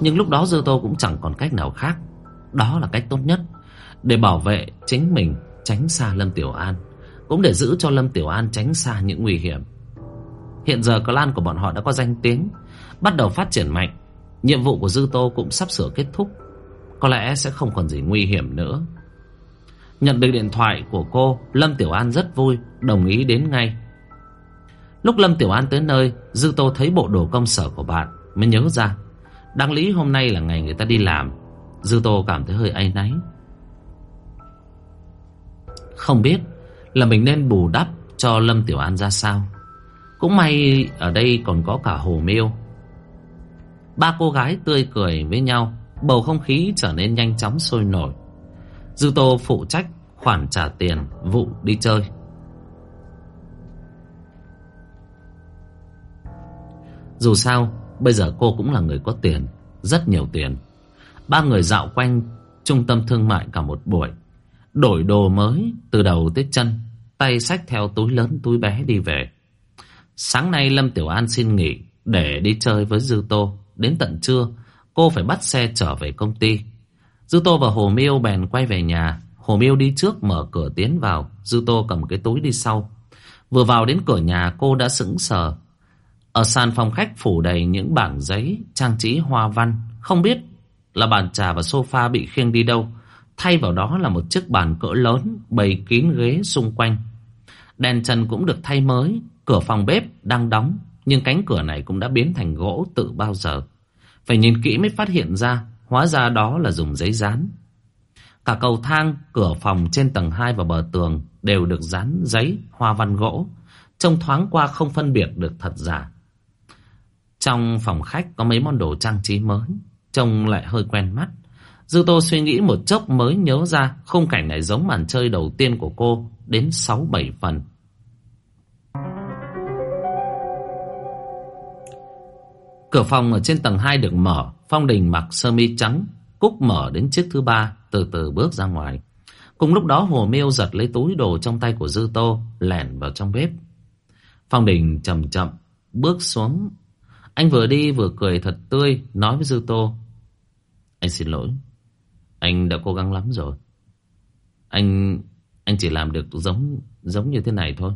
Nhưng lúc đó Dư Tô cũng chẳng còn cách nào khác. Đó là cách tốt nhất. Để bảo vệ chính mình, Tránh xa Lâm Tiểu An. Cũng để giữ cho Lâm Tiểu An tránh xa những nguy hiểm. Hiện giờ clan của bọn họ đã có danh tiếng, Bắt đầu phát triển mạnh. Nhiệm vụ của Dư Tô cũng sắp sửa kết thúc. Có lẽ sẽ không còn gì nguy hiểm nữa. Nhận được điện thoại của cô, Lâm Tiểu An rất vui, Đồng ý đến ngay. Lúc Lâm Tiểu An tới nơi, Dư Tô thấy bộ đồ công sở của bạn, Mới nhớ ra. Đáng lý hôm nay là ngày người ta đi làm. Dư Tô cảm thấy hơi áy náy. Không biết Là mình nên bù đắp cho Lâm Tiểu An ra sao. Cũng may ở đây còn có cả Hồ Miêu. Ba cô gái tươi cười với nhau, Bầu không khí trở nên nhanh chóng sôi nổi. Dư Tô phụ trách khoản trả tiền vụ đi chơi. Dù sao Bây giờ cô cũng là người có tiền, Rất nhiều tiền. Ba người dạo quanh trung tâm thương mại cả một buổi. Đổi đồ mới Từ đầu tới chân, Tay xách theo túi lớn túi bé đi về. Sáng nay Lâm Tiểu An xin nghỉ Để đi chơi với Dư Tô. Đến tận trưa, Cô phải bắt xe trở về công ty. Dư Tô và Hồ Miêu bèn quay về nhà. Hồ Miêu đi trước mở cửa tiến vào. Dư Tô cầm cái túi đi sau. Vừa vào đến cửa nhà, cô đã sững sờ ở sàn phòng khách phủ đầy những bảng giấy trang trí hoa văn, không biết là bàn trà và sofa bị khiêng đi đâu. Thay vào đó là một chiếc bàn cỡ lớn bày kín ghế xung quanh. Đèn trần cũng được thay mới, cửa phòng bếp đang đóng, nhưng cánh cửa này cũng đã biến thành gỗ tự bao giờ. Phải nhìn kỹ mới phát hiện ra, hóa ra đó là dùng giấy dán. Cả cầu thang, cửa phòng trên tầng 2 và bờ tường đều được dán giấy, hoa văn gỗ. Trông thoáng qua không phân biệt được thật giả. Trong phòng khách có mấy món đồ trang trí mới, trông lại hơi quen mắt. Dư Tô suy nghĩ một chốc mới nhớ ra khung cảnh này giống màn chơi đầu tiên của cô đến 6-7 phần. Cửa phòng ở trên tầng 2 được mở, Phong Đình mặc sơ mi trắng, Cúc mở đến chiếc thứ ba, từ từ bước ra ngoài. Cùng lúc đó Hồ Miêu giật lấy túi đồ trong tay của Dư Tô, lẻn vào trong bếp. Phong Đình chậm chậm bước xuống. Anh vừa đi vừa cười thật tươi, nói với Dư Tô. Anh xin lỗi, anh đã cố gắng lắm rồi. Anh anh chỉ làm được giống giống như thế này thôi.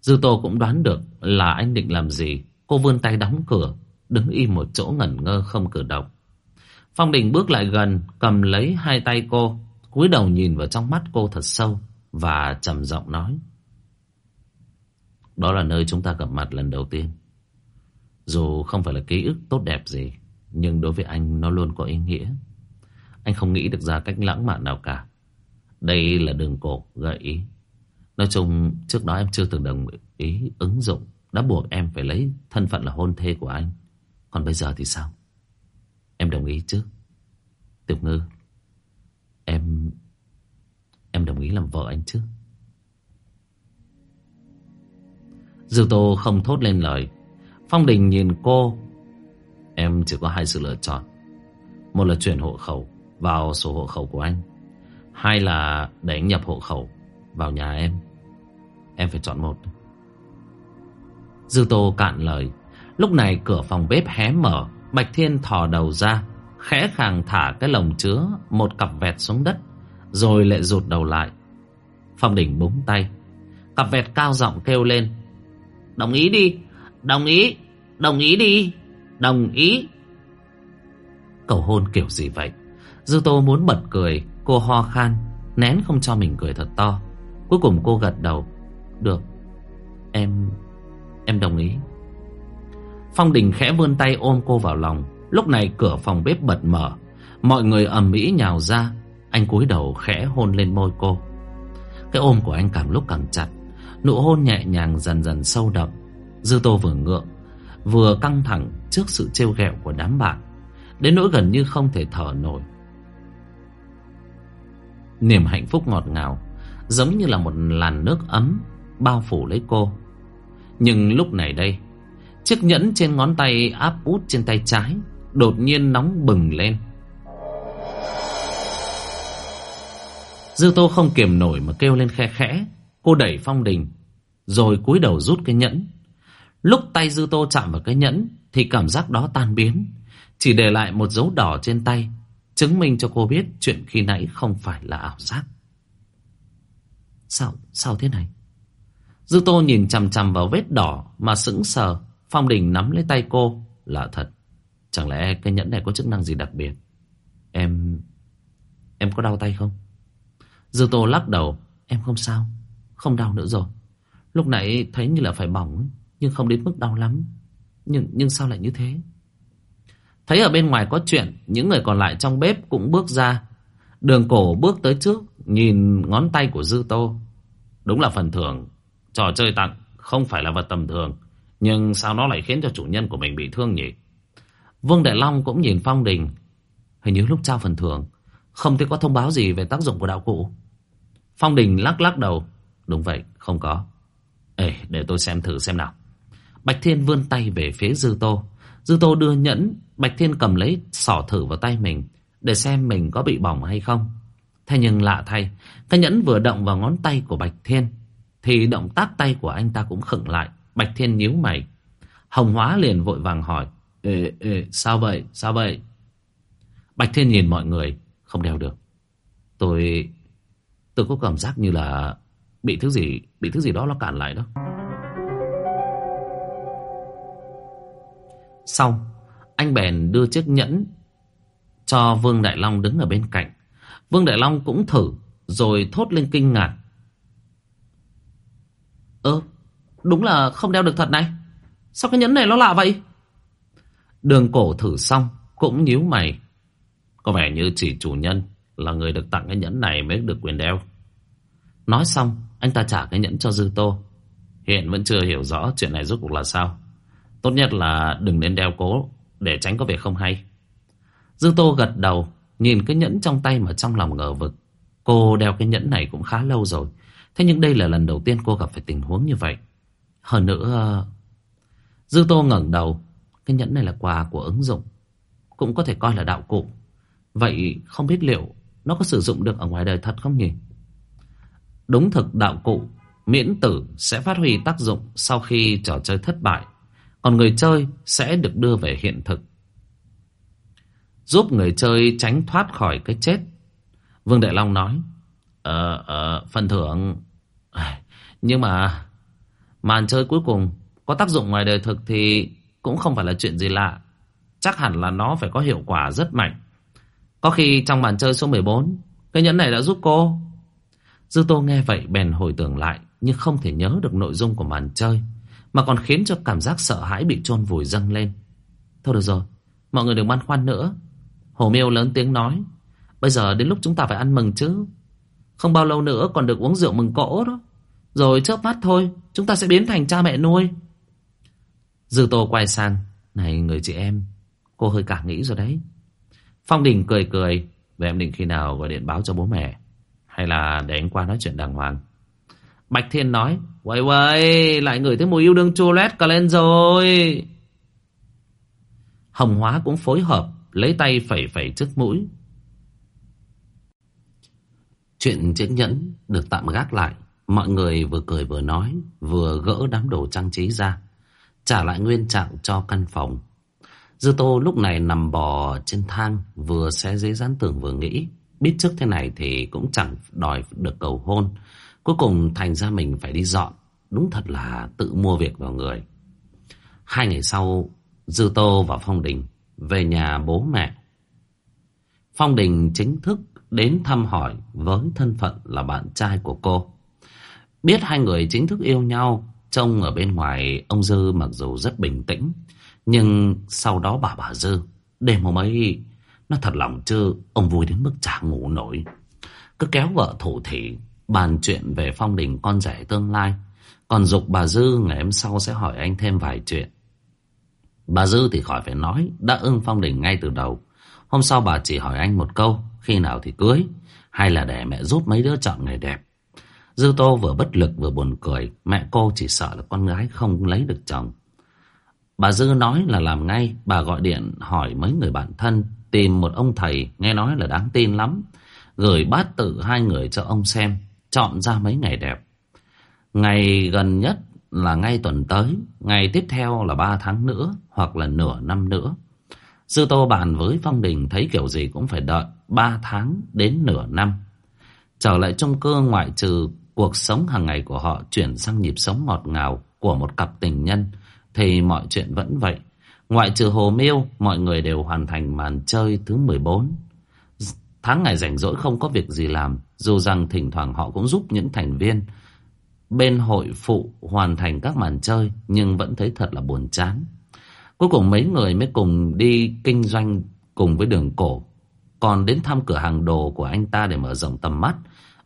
Dư Tô cũng đoán được là anh định làm gì. Cô vươn tay đóng cửa, đứng im một chỗ ngẩn ngơ không cử động. Phong Đình bước lại gần, cầm lấy hai tay cô, cúi đầu nhìn vào trong mắt cô thật sâu và trầm giọng nói. Đó là nơi chúng ta gặp mặt lần đầu tiên. Dù không phải là ký ức tốt đẹp gì, nhưng đối với anh nó luôn có ý nghĩa. Anh không nghĩ được ra cách lãng mạn nào cả. Đây là đường cổ gợi ý. Nói chung, trước đó em chưa từng đồng ý ứng dụng đã buộc em phải lấy thân phận là hôn thê của anh. Còn bây giờ thì sao? Em đồng ý chứ? Tiểu Ngư, em... Em đồng ý làm vợ anh chứ? Dư Tô không thốt lên lời. Phong Đình nhìn cô. Em chỉ có hai sự lựa chọn. Một là chuyển hộ khẩu vào sổ hộ khẩu của anh. Hai là để anh nhập hộ khẩu vào nhà em. Em phải chọn một. Dư Tô cạn lời. Lúc này cửa phòng bếp hé mở. Bạch Thiên thò đầu ra. Khẽ khàng thả cái lồng chứa một cặp vẹt xuống đất. Rồi lại rụt đầu lại. Phong Đình búng tay. Cặp vẹt cao giọng kêu lên. Đồng ý đi. Đồng ý. Đồng ý đi. Đồng ý. Cầu hôn kiểu gì vậy? Dư Tô muốn bật cười. Cô ho khan. Nén không cho mình cười thật to. Cuối cùng cô gật đầu. Được. Em... Em đồng ý. Phong Đình khẽ vươn tay ôm cô vào lòng. Lúc này cửa phòng bếp bật mở. Mọi người ầm ĩ nhào ra. Anh cúi đầu khẽ hôn lên môi cô. Cái ôm của anh càng lúc càng chặt. Nụ hôn nhẹ nhàng dần dần sâu đậm. Dư Tô vừa ngượng, vừa căng thẳng trước sự trêu ghẹo của đám bạn. Đến nỗi gần như không thể thở nổi. Niềm hạnh phúc ngọt ngào, giống như là một làn nước ấm bao phủ lấy cô. Nhưng lúc này đây, chiếc nhẫn trên ngón tay áp út trên tay trái đột nhiên nóng bừng lên. Dư Tô không kiềm nổi mà kêu lên khe khẽ. Cô đẩy Phong Đình, rồi cúi đầu rút cái nhẫn. Lúc tay Dư Tô chạm vào cái nhẫn, thì cảm giác đó tan biến. Chỉ để lại một dấu đỏ trên tay, chứng minh cho cô biết chuyện khi nãy không phải là ảo giác. Sao, sao thế này? Dư Tô nhìn chằm chằm vào vết đỏ mà sững sờ. Phong Đình nắm lấy tay cô. Lạ thật. Chẳng lẽ cái nhẫn này có chức năng gì đặc biệt? Em... Em có đau tay không? Dư Tô lắc đầu. Em không sao. Không đau nữa rồi. Lúc nãy thấy như là phải bỏng. Nhưng không đến mức đau lắm. Nhưng nhưng sao lại như thế? Thấy ở bên ngoài có chuyện. Những người còn lại trong bếp cũng bước ra. Đường cổ bước tới trước. Nhìn ngón tay của Dư Tô. Đúng là phần thưởng Trò chơi tặng, không phải là vật tầm thường Nhưng sao nó lại khiến cho chủ nhân của mình bị thương nhỉ Vương Đại Long cũng nhìn Phong Đình Hình như lúc trao phần thưởng, Không thấy có thông báo gì về tác dụng của đạo cụ Phong Đình lắc lắc đầu Đúng vậy, không có Ê, để tôi xem thử xem nào Bạch Thiên vươn tay về phía Dư Tô Dư Tô đưa nhẫn Bạch Thiên cầm lấy sỏ thử vào tay mình Để xem mình có bị bỏng hay không Thế nhưng lạ thay Cái nhẫn vừa động vào ngón tay của Bạch Thiên thì động tác tay của anh ta cũng khựng lại. Bạch Thiên nhíu mày. Hồng Hóa liền vội vàng hỏi. Ê, ê, sao vậy, sao vậy? Bạch Thiên nhìn mọi người. Không đeo được. Tôi... Tôi có cảm giác như là... Bị thứ gì, bị thứ gì đó nó cản lại đó. Xong, anh bèn đưa chiếc nhẫn cho Vương Đại Long đứng ở bên cạnh. Vương Đại Long cũng thử, rồi thốt lên kinh ngạc. Ơ, đúng là không đeo được thật này. Sao cái nhẫn này nó lạ vậy? Đường cổ thử xong, cũng nhíu mày. Có vẻ như chỉ chủ nhân là người được tặng cái nhẫn này mới được quyền đeo. Nói xong, anh ta trả cái nhẫn cho Dư Tô. Hiện vẫn chưa hiểu rõ chuyện này rốt cuộc là sao. Tốt nhất là đừng nên đeo cố để tránh có việc không hay. dương Tô gật đầu, nhìn cái nhẫn trong tay mà trong lòng ngờ vực. Cô đeo cái nhẫn này cũng khá lâu rồi. Thế nhưng đây là lần đầu tiên cô gặp phải tình huống như vậy. Hơn nữa... Ờ, Dư Tô ngẩng đầu. Cái nhẫn này là quà của ứng dụng. Cũng có thể coi là đạo cụ. Vậy không biết liệu nó có sử dụng được ở ngoài đời thật không nhỉ? Đúng thực đạo cụ miễn tử sẽ phát huy tác dụng sau khi trò chơi thất bại. Còn người chơi sẽ được đưa về hiện thực. Giúp người chơi tránh thoát khỏi cái chết. Vương Đại Long nói. Ờ, ờ, phần thưởng... Nhưng mà màn chơi cuối cùng có tác dụng ngoài đời thực thì cũng không phải là chuyện gì lạ. Chắc hẳn là nó phải có hiệu quả rất mạnh. Có khi trong màn chơi số 14, cái nhẫn này đã giúp cô. Dư Tô nghe vậy bèn hồi tưởng lại, nhưng không thể nhớ được nội dung của màn chơi, mà còn khiến cho cảm giác sợ hãi bị chôn vùi dâng lên. Thôi được rồi, mọi người đừng băn khoăn nữa. Hồ Miêu lớn tiếng nói, bây giờ đến lúc chúng ta phải ăn mừng chứ. Không bao lâu nữa còn được uống rượu mừng cỗ đó. Rồi chớp mắt thôi, chúng ta sẽ biến thành cha mẹ nuôi. Dư Tô quay sang, này người chị em, cô hơi cả nghĩ rồi đấy. Phong Đình cười cười. Vậy em định khi nào gọi điện báo cho bố mẹ? Hay là để anh qua nói chuyện đàng hoàng? Bạch Thiên nói. Uầy uầy lại ngửi thấy mùi yêu đương chua lét cả lên rồi. Hồng Hóa cũng phối hợp, lấy tay phẩy phẩy trước mũi. Chuyện chiếc nhẫn được tạm gác lại. Mọi người vừa cười vừa nói, vừa gỡ đám đồ trang trí ra. Trả lại nguyên trạng cho căn phòng. Dư Tô lúc này nằm bò trên thang Vừa xé giấy dán tường vừa nghĩ Biết trước thế này thì cũng chẳng đòi được cầu hôn Cuối cùng thành ra mình phải đi dọn. Đúng thật là tự mua việc vào người. Hai ngày sau, Dư Tô và Phong Đình Về nhà bố mẹ. Phong Đình chính thức đến thăm hỏi Với thân phận là bạn trai của cô. Biết hai người chính thức yêu nhau, Trông ở bên ngoài, Ông Dư mặc dù rất bình tĩnh, nhưng sau đó bà bà Dư, Đêm hôm ấy Nó thật lòng chứ, Ông vui đến mức chả ngủ nổi. Cứ kéo vợ thủ thị Bàn chuyện về phong đình con rể tương lai. Còn dục bà Dư ngày hôm sau sẽ hỏi anh thêm vài chuyện. Bà Dư thì khỏi phải nói Đã ưng phong đình ngay từ đầu. Hôm sau bà chỉ hỏi anh một câu Khi nào thì cưới? Hay là để mẹ giúp mấy đứa chọn người đẹp? Dư Tô vừa bất lực vừa buồn cười Mẹ cô chỉ sợ là con gái không lấy được chồng. Bà Dư nói là làm ngay, bà gọi điện hỏi mấy người bạn thân, tìm một ông thầy nghe nói là đáng tin lắm. Gửi bát tự hai người cho ông xem, chọn ra mấy ngày đẹp. Ngày gần nhất là ngay tuần tới, ngày tiếp theo là ba tháng nữa, hoặc là nửa năm nữa. Dư Tô bàn với Phong Đình thấy kiểu gì cũng phải đợi ba tháng đến nửa năm. Trở lại trong cơ ngoại trừ cuộc sống hàng ngày của họ chuyển sang nhịp sống ngọt ngào của một cặp tình nhân, thì mọi chuyện vẫn vậy. Ngoại trừ Hồ Miêu, mọi người đều hoàn thành màn chơi thứ 14. Tháng ngày rảnh rỗi không có việc gì làm, dù rằng thỉnh thoảng họ cũng giúp những thành viên bên hội phụ hoàn thành các màn chơi, nhưng vẫn thấy thật là buồn chán. Cuối cùng mấy người mới cùng đi kinh doanh cùng với đường cổ, còn đến thăm cửa hàng đồ của anh ta để mở rộng tầm mắt.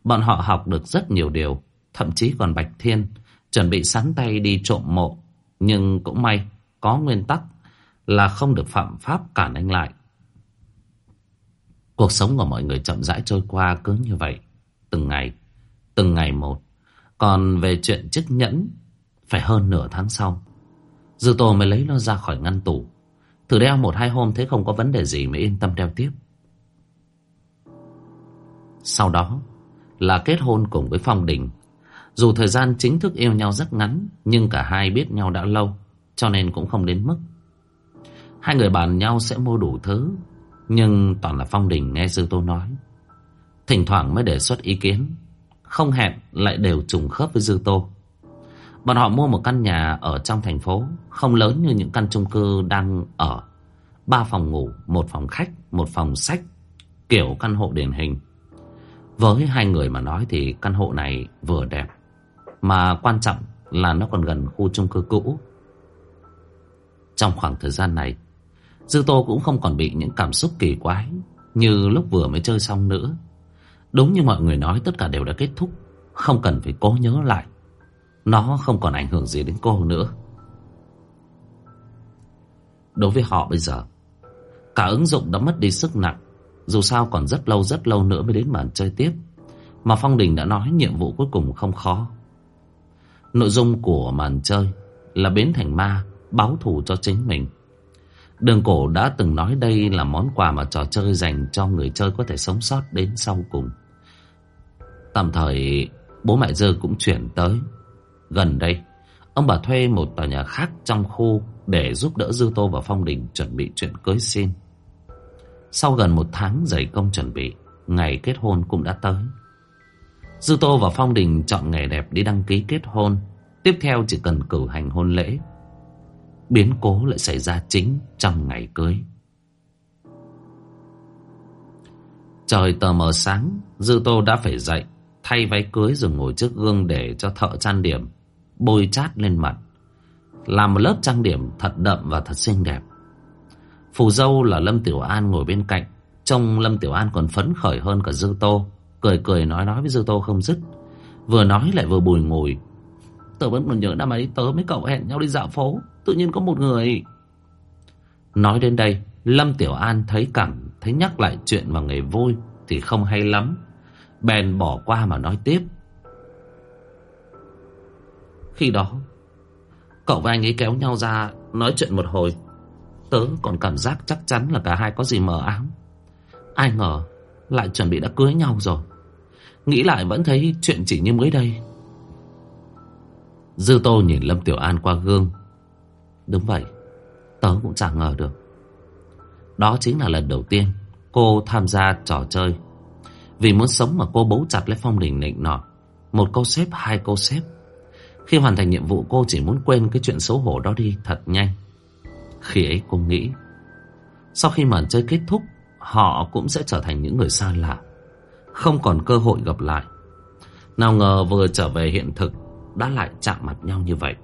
Bọn họ học được rất nhiều điều, thậm chí còn Bạch Thiên chuẩn bị sắn tay đi trộm mộ nhưng cũng may có nguyên tắc là không được phạm pháp cản anh lại. Cuộc sống của mọi người chậm rãi trôi qua cứ như vậy. Từng ngày, từng ngày một. Còn về chuyện chiếc nhẫn, phải hơn nửa tháng sau. Dư Tô mới lấy nó ra khỏi ngăn tủ. Thử đeo một hai hôm thấy không có vấn đề gì mới yên tâm đeo tiếp. Sau đó là kết hôn cùng với Phong Đình dù thời gian chính thức yêu nhau rất ngắn Nhưng cả hai biết nhau đã lâu Cho nên cũng không đến mức Hai người bàn nhau sẽ mua đủ thứ Nhưng toàn là Phong Đình nghe Dư Tô nói Thỉnh thoảng mới đề xuất ý kiến. Không hẹn lại đều trùng khớp với Dư Tô. Bọn họ mua một căn nhà ở trong thành phố Không lớn như những căn chung cư đang ở. Ba phòng ngủ, một phòng khách, một phòng sách Kiểu căn hộ điển hình. Với hai người mà nói thì căn hộ này vừa đẹp mà quan trọng là nó còn gần khu chung cư cũ. Trong khoảng thời gian này Dư Tô cũng không còn bị những cảm xúc kỳ quái Như lúc vừa mới chơi xong nữa. Đúng như mọi người nói, tất cả đều đã kết thúc. Không cần phải cố nhớ lại. Nó không còn ảnh hưởng gì đến cô nữa. Đối với họ bây giờ, Cả ứng dụng đã mất đi sức nặng. Dù sao còn rất lâu rất lâu nữa mới đến màn chơi tiếp. Mà Phong Đình đã nói nhiệm vụ cuối cùng không khó. Nội dung của màn chơi Là biến thành ma, Báo thù cho chính mình. Đường cổ đã từng nói đây là món quà mà trò chơi dành cho người chơi có thể sống sót đến sau cùng. Tạm thời bố mẹ Dơ cũng chuyển tới. Gần đây, ông bà thuê một tòa nhà khác trong khu để giúp đỡ Dư Tô và Phong Đình chuẩn bị chuyện cưới xin. Sau gần một tháng dày công chuẩn bị, ngày kết hôn cũng đã tới. Dư Tô và Phong Đình chọn ngày đẹp đi đăng ký kết hôn. Tiếp theo chỉ cần cử hành hôn lễ biến cố lại xảy ra chính trong ngày cưới. Trời tờ mờ sáng, Dư Tô đã phải dậy, thay váy cưới rồi ngồi trước gương để cho thợ trang điểm, bôi chát lên mặt. Làm một lớp trang điểm thật đậm và thật xinh đẹp. Phù dâu là Lâm Tiểu An ngồi bên cạnh, trông Lâm Tiểu An còn phấn khởi hơn cả Dư Tô, cười cười nói nói với Dư Tô không dứt. Vừa nói lại vừa bùi ngồi. Tớ vẫn còn nhớ năm ấy tớ với cậu hẹn nhau đi dạo phố. Tự nhiên có một người Nói đến đây Lâm Tiểu An thấy cảm Thấy nhắc lại chuyện vào ngày vui Thì không hay lắm Bèn bỏ qua mà nói tiếp. Khi đó, Cậu và anh ấy kéo nhau ra Nói chuyện một hồi. Tớ còn cảm giác chắc chắn là cả hai có gì mờ ám. Ai ngờ Lại chuẩn bị đã cưới nhau rồi. Nghĩ lại vẫn thấy chuyện chỉ như mới đây. Dư Tô nhìn Lâm Tiểu An qua gương. Đúng vậy, Tớ cũng chẳng ngờ được. Đó chính là lần đầu tiên Cô tham gia trò chơi. Vì muốn sống mà cô bấu chặt lấy phong đình nịnh nọt. Một câu xếp, hai câu xếp. Khi hoàn thành nhiệm vụ, cô chỉ muốn quên cái chuyện xấu hổ đó đi thật nhanh. Khi ấy cô nghĩ, Sau khi màn chơi kết thúc, Họ cũng sẽ trở thành những người xa lạ. Không còn cơ hội gặp lại. Nào ngờ vừa trở về hiện thực, Đã lại chạm mặt nhau như vậy.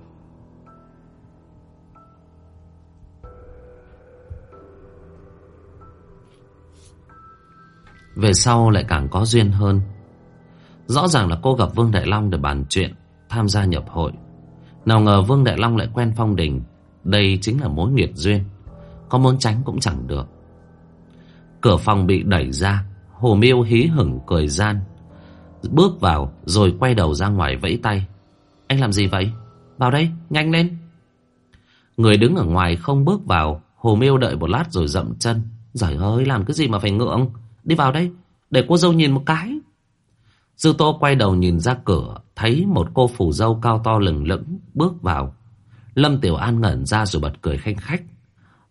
Về sau lại càng có duyên hơn. Rõ ràng là cô gặp Vương Đại Long để bàn chuyện Tham gia nhập hội. Nào ngờ Vương Đại Long lại quen Phong Đình. Đây chính là mối nghiệt duyên. Có muốn tránh cũng chẳng được. Cửa phòng bị đẩy ra Hồ Miêu hí hửng cười gian. Bước vào rồi quay đầu ra ngoài vẫy tay. Anh làm gì vậy? Vào đây, nhanh lên. Người đứng ở ngoài không bước vào. Hồ Miêu đợi một lát rồi dậm chân. Giời ơi làm cái gì mà phải ngượng? Đi vào đây, để cô dâu nhìn một cái. Dư Tô quay đầu nhìn ra cửa, thấy một cô phủ dâu cao to lừng lững bước vào. Lâm Tiểu An ngẩn ra rồi bật cười khanh khách.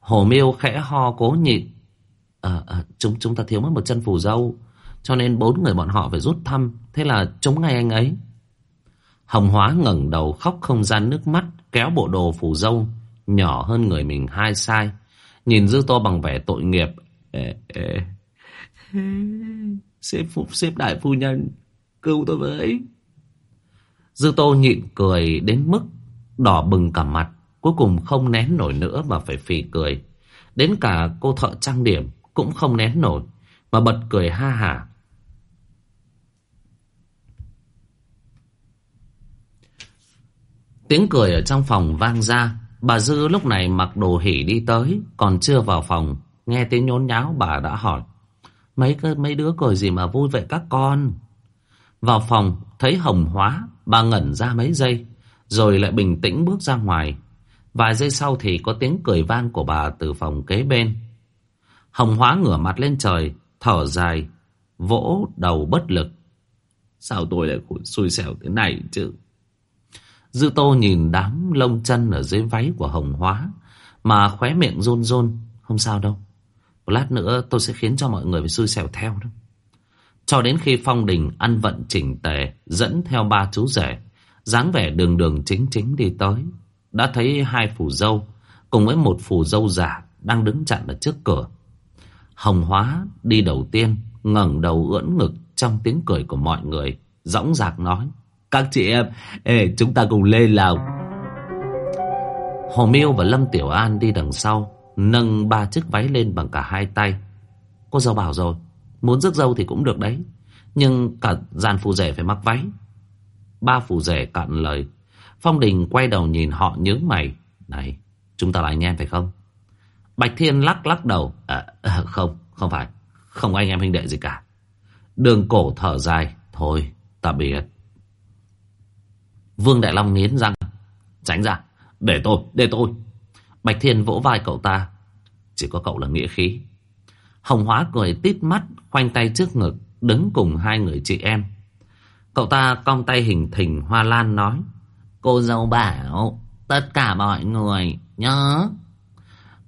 Hồ Miêu khẽ ho cố nhịn. À, à, chúng chúng ta thiếu mất một chân phủ dâu, cho nên bốn người bọn họ phải rút thăm, thế là chúng ngay anh ấy. Hồng Hóa ngẩng đầu khóc không gian nước mắt, kéo bộ đồ phủ dâu nhỏ hơn người mình hai sai. Nhìn Dư Tô bằng vẻ tội nghiệp. Ê, ê, thế. Xếp phục xếp đại phu nhân, Cứu tôi với. Dư tô nhịn cười đến mức Đỏ bừng cả mặt, Cuối cùng không nén nổi nữa mà phải phì cười. Đến cả cô thợ trang điểm Cũng không nén nổi, Mà bật cười ha hả. Tiếng cười ở trong phòng vang ra. Bà Dư lúc này mặc đồ hỉ đi tới, Còn chưa vào phòng, Nghe tiếng nhốn nháo bà đã hỏi. Mấy mấy đứa cười gì mà vui vậy các con. Vào phòng, thấy hồng hóa, bà ngẩn ra mấy giây, rồi lại bình tĩnh bước ra ngoài. Vài giây sau thì có tiếng cười vang của bà từ phòng kế bên. Hồng hóa ngửa mặt lên trời, thở dài, vỗ đầu bất lực. Sao tôi lại xui xẻo thế này chứ? Dư tô nhìn đám lông chân ở dưới váy của hồng hóa, mà khóe miệng run run, không sao đâu. Lát nữa tôi sẽ khiến cho mọi người phải xui xẻo theo đó. Cho đến khi Phong Đình ăn vận chỉnh tề, dẫn theo ba chú rể, dáng vẻ đường đường chính chính đi tới. Đã thấy hai phù dâu, cùng với một phù dâu giả đang đứng chặn ở trước cửa. Hồng Hóa đi đầu tiên, ngẩng đầu ưỡn ngực trong tiếng cười của mọi người, dõng dạc nói. Các chị em, ê, chúng ta cùng lên lào. Hồ Miêu và Lâm Tiểu An đi đằng sau, nâng ba chiếc váy lên bằng cả hai tay. Cô dâu bảo rồi Muốn rước dâu thì cũng được đấy Nhưng cả dàn phù rể phải mặc váy. Ba phù rể cạn lời. Phong Đình quay đầu nhìn họ nhướng mày. Này chúng ta là anh em phải không? Bạch Thiên lắc lắc đầu. À, à Không không phải. Không anh em huynh đệ gì cả. Đường cổ thở dài. Thôi tạm biệt. Vương Đại Long nghiến răng. Tránh ra. Để tôi để tôi. Bạch Thiên vỗ vai cậu ta. Chỉ có cậu là nghĩa khí. Hồng Hóa cười tít mắt, Khoanh tay trước ngực, Đứng cùng hai người chị em. Cậu ta cong tay hình thình hoa lan nói, Cô dâu bảo, Tất cả mọi người nhớ.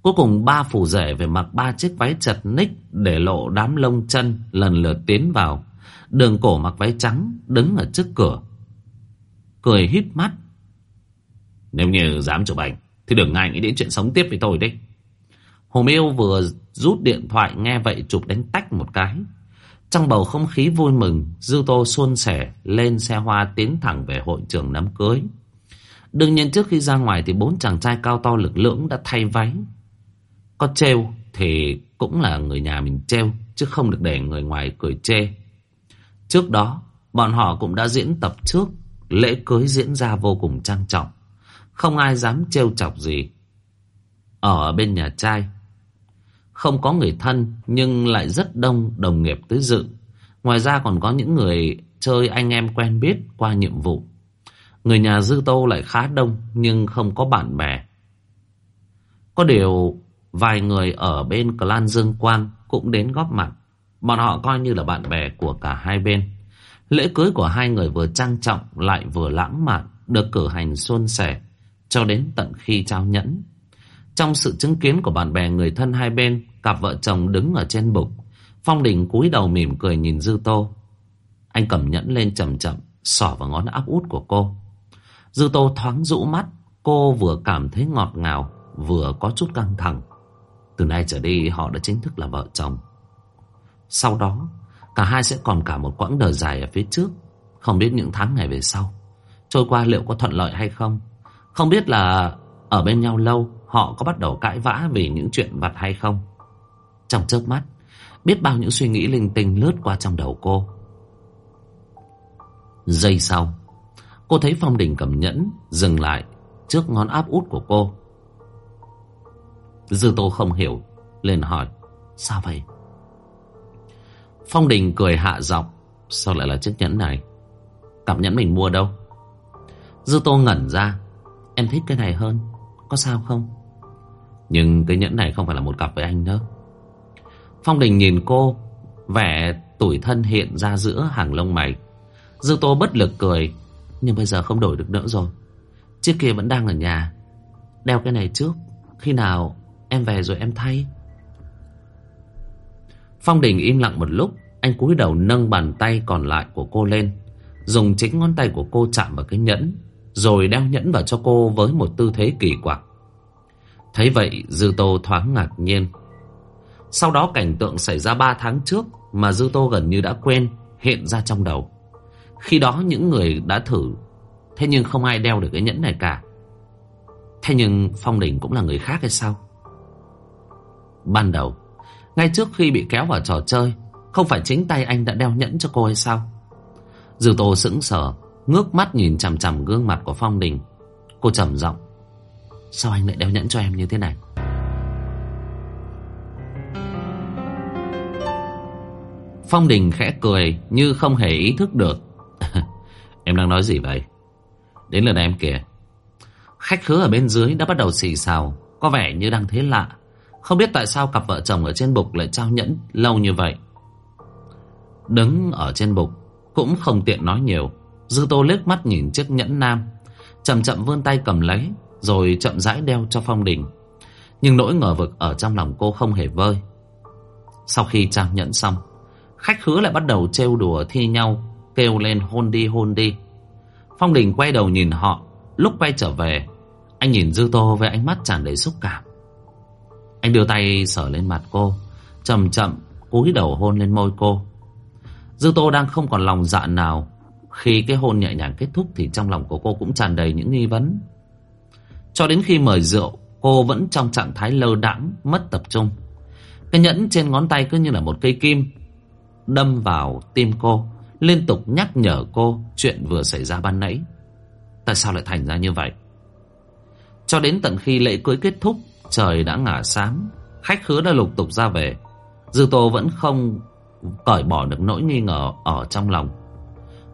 Cuối cùng ba phủ rể về mặc ba chiếc váy chật ních Để lộ đám lông chân Lần lượt tiến vào. Đường cổ mặc váy trắng, Đứng ở trước cửa. Cười hít mắt. Nếu như dám chụp ảnh thì đừng ngại nghĩ đến chuyện sống tiếp với tôi đi. Hồ Miêu vừa rút điện thoại Nghe vậy chụp đánh tách một cái. Trong bầu không khí vui mừng, Dư Tô xuân sẻ lên xe hoa Tiến thẳng về hội trường đám cưới. Đương nhiên trước khi ra ngoài Thì bốn chàng trai cao to lực lưỡng đã thay váy. Có trêu Thì cũng là người nhà mình trêu, Chứ không được để người ngoài cười chê. Trước đó, Bọn họ cũng đã diễn tập trước, Lễ cưới diễn ra vô cùng trang trọng. Không ai dám trêu chọc gì. Ở bên nhà trai Không có người thân Nhưng lại rất đông đồng nghiệp tới dự. Ngoài ra còn có những người Chơi anh em quen biết qua nhiệm vụ. Người nhà Dư Tô lại khá đông Nhưng không có bạn bè. Có điều Vài người ở bên clan Dương Quang Cũng đến góp mặt. Bọn họ coi như là bạn bè của cả hai bên. Lễ cưới của hai người vừa trang trọng lại vừa lãng mạn, được cử hành suôn sẻ, cho đến tận khi trao nhẫn. Trong sự chứng kiến của bạn bè người thân hai bên, cặp vợ chồng đứng ở trên bục. Phong Đình cúi đầu mỉm cười nhìn Dư Tô. Anh cầm nhẫn lên chậm chậm, xỏ vào ngón áp út của cô. Dư Tô thoáng rũ mắt, cô vừa cảm thấy ngọt ngào, vừa có chút căng thẳng. Từ nay trở đi họ đã chính thức là vợ chồng. Sau đó, Cả hai sẽ còn cả một quãng đời dài ở phía trước Không biết những tháng ngày về sau Trôi qua liệu có thuận lợi hay không không biết là ở bên nhau lâu, Họ có bắt đầu cãi vã vì những chuyện vặt hay không? Trong chớp mắt, Biết bao những suy nghĩ linh tinh lướt qua trong đầu cô. Giây sau, Cô thấy Phong Đình cầm nhẫn Dừng lại trước ngón áp út của cô. Dư Tô không hiểu, liền hỏi, Sao vậy? Phong Đình cười hạ giọng, Sao lại là chiếc nhẫn này? Cặp nhẫn mình mua đâu? Dư Tô ngẩn ra Em thích cái này hơn, Có sao không? Nhưng cái nhẫn này không phải là một cặp với anh đâu. Phong Đình nhìn cô, Vẻ tủi thân hiện ra giữa hàng lông mày. Dư Tô bất lực cười, Nhưng bây giờ không đổi được nữa rồi. Chiếc kia vẫn đang ở nhà. Đeo cái này trước, Khi nào em về rồi em thay. Phong Đình im lặng một lúc, Anh cúi đầu nâng bàn tay còn lại của cô lên, Dùng chính ngón tay của cô chạm vào cái nhẫn rồi đeo nhẫn vào cho cô với một tư thế kỳ quặc. Thấy vậy, Dư Tô thoáng ngạc nhiên. Sau đó cảnh tượng xảy ra 3 tháng trước Mà Dư Tô gần như đã quên Hiện ra trong đầu. Khi đó những người đã thử, Thế nhưng không ai đeo được cái nhẫn này cả. Thế nhưng Phong Đình cũng là người khác hay sao? Ban đầu, ngay trước khi bị kéo vào trò chơi, Không phải chính tay anh đã đeo nhẫn cho cô hay sao? Dư tô sững sờ Ngước mắt nhìn chằm chằm gương mặt của Phong Đình. Cô trầm giọng, Sao anh lại đeo nhẫn cho em như thế này? Phong Đình khẽ cười Như không hề ý thức được. [laughs] Em đang nói gì vậy? Đến lượt em kìa. Khách khứa ở bên dưới đã bắt đầu xì xào, Có vẻ như đang thế lạ. Không biết tại sao cặp vợ chồng ở trên bục lại trao nhẫn lâu như vậy. Đứng ở trên bục cũng không tiện nói nhiều. Dư tô liếc mắt nhìn chiếc nhẫn nam. Chậm chậm vươn tay cầm lấy rồi chậm rãi đeo cho Phong Đình. Nhưng nỗi ngờ vực ở trong lòng cô không hề vơi. Sau khi trao nhẫn xong, khách khứa lại bắt đầu trêu đùa thi nhau, kêu lên hôn đi hôn đi. Phong Đình quay đầu nhìn họ, lúc quay trở về, anh nhìn Dư Tô với ánh mắt tràn đầy xúc cảm. Anh đưa tay sờ lên mặt cô Chậm chậm cúi đầu hôn lên môi cô Dư Tô đang không còn lòng dạ nào khi cái hôn nhẹ nhàng kết thúc Thì trong lòng của cô cũng tràn đầy những nghi vấn. Cho đến khi mời rượu, Cô vẫn trong trạng thái lơ đãng, Mất tập trung. Cái nhẫn trên ngón tay cứ như là một cây kim, Đâm vào tim cô, Liên tục nhắc nhở cô Chuyện vừa xảy ra ban nãy. Tại sao lại thành ra như vậy? Cho đến tận khi lễ cưới kết thúc, Trời đã ngả sáng, Khách khứa đã lục tục ra về. Dư Tô vẫn không cởi bỏ được nỗi nghi ngờ ở trong lòng.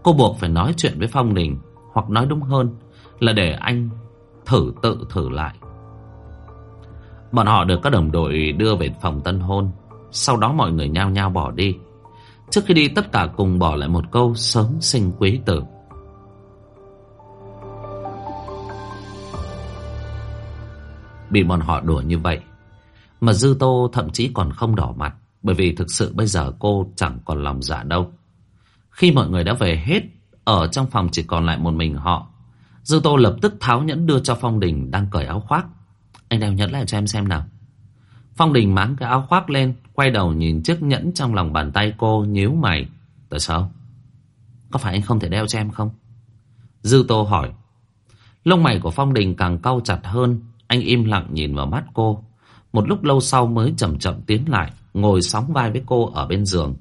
Cô buộc phải nói chuyện với Phong Đình, Hoặc nói đúng hơn Là để anh thử tự thử lại. Bọn họ được các đồng đội đưa về phòng tân hôn, Sau đó mọi người nhao nhao bỏ đi. Trước khi đi, tất cả cùng bỏ lại một câu sớm sinh quý tử. Bị bọn họ đùa như vậy, Mà Dư Tô thậm chí còn không đỏ mặt, Bởi vì thực sự bây giờ cô chẳng còn lòng dạ đâu. Khi mọi người đã về hết, Ở trong phòng chỉ còn lại một mình họ. Dư Tô lập tức tháo nhẫn đưa cho Phong Đình đang cởi áo khoác. Anh đeo nhẫn lại cho em xem nào. Phong Đình máng cái áo khoác lên, Quay đầu nhìn chiếc nhẫn trong lòng bàn tay cô, nhíu mày. Tại sao? Có phải anh không thể đeo cho em không? Dư Tô hỏi. Lông mày của Phong Đình càng cau chặt hơn, Anh im lặng nhìn vào mắt cô. Một lúc lâu sau mới chậm chậm tiến lại, Ngồi sóng vai với cô ở bên giường.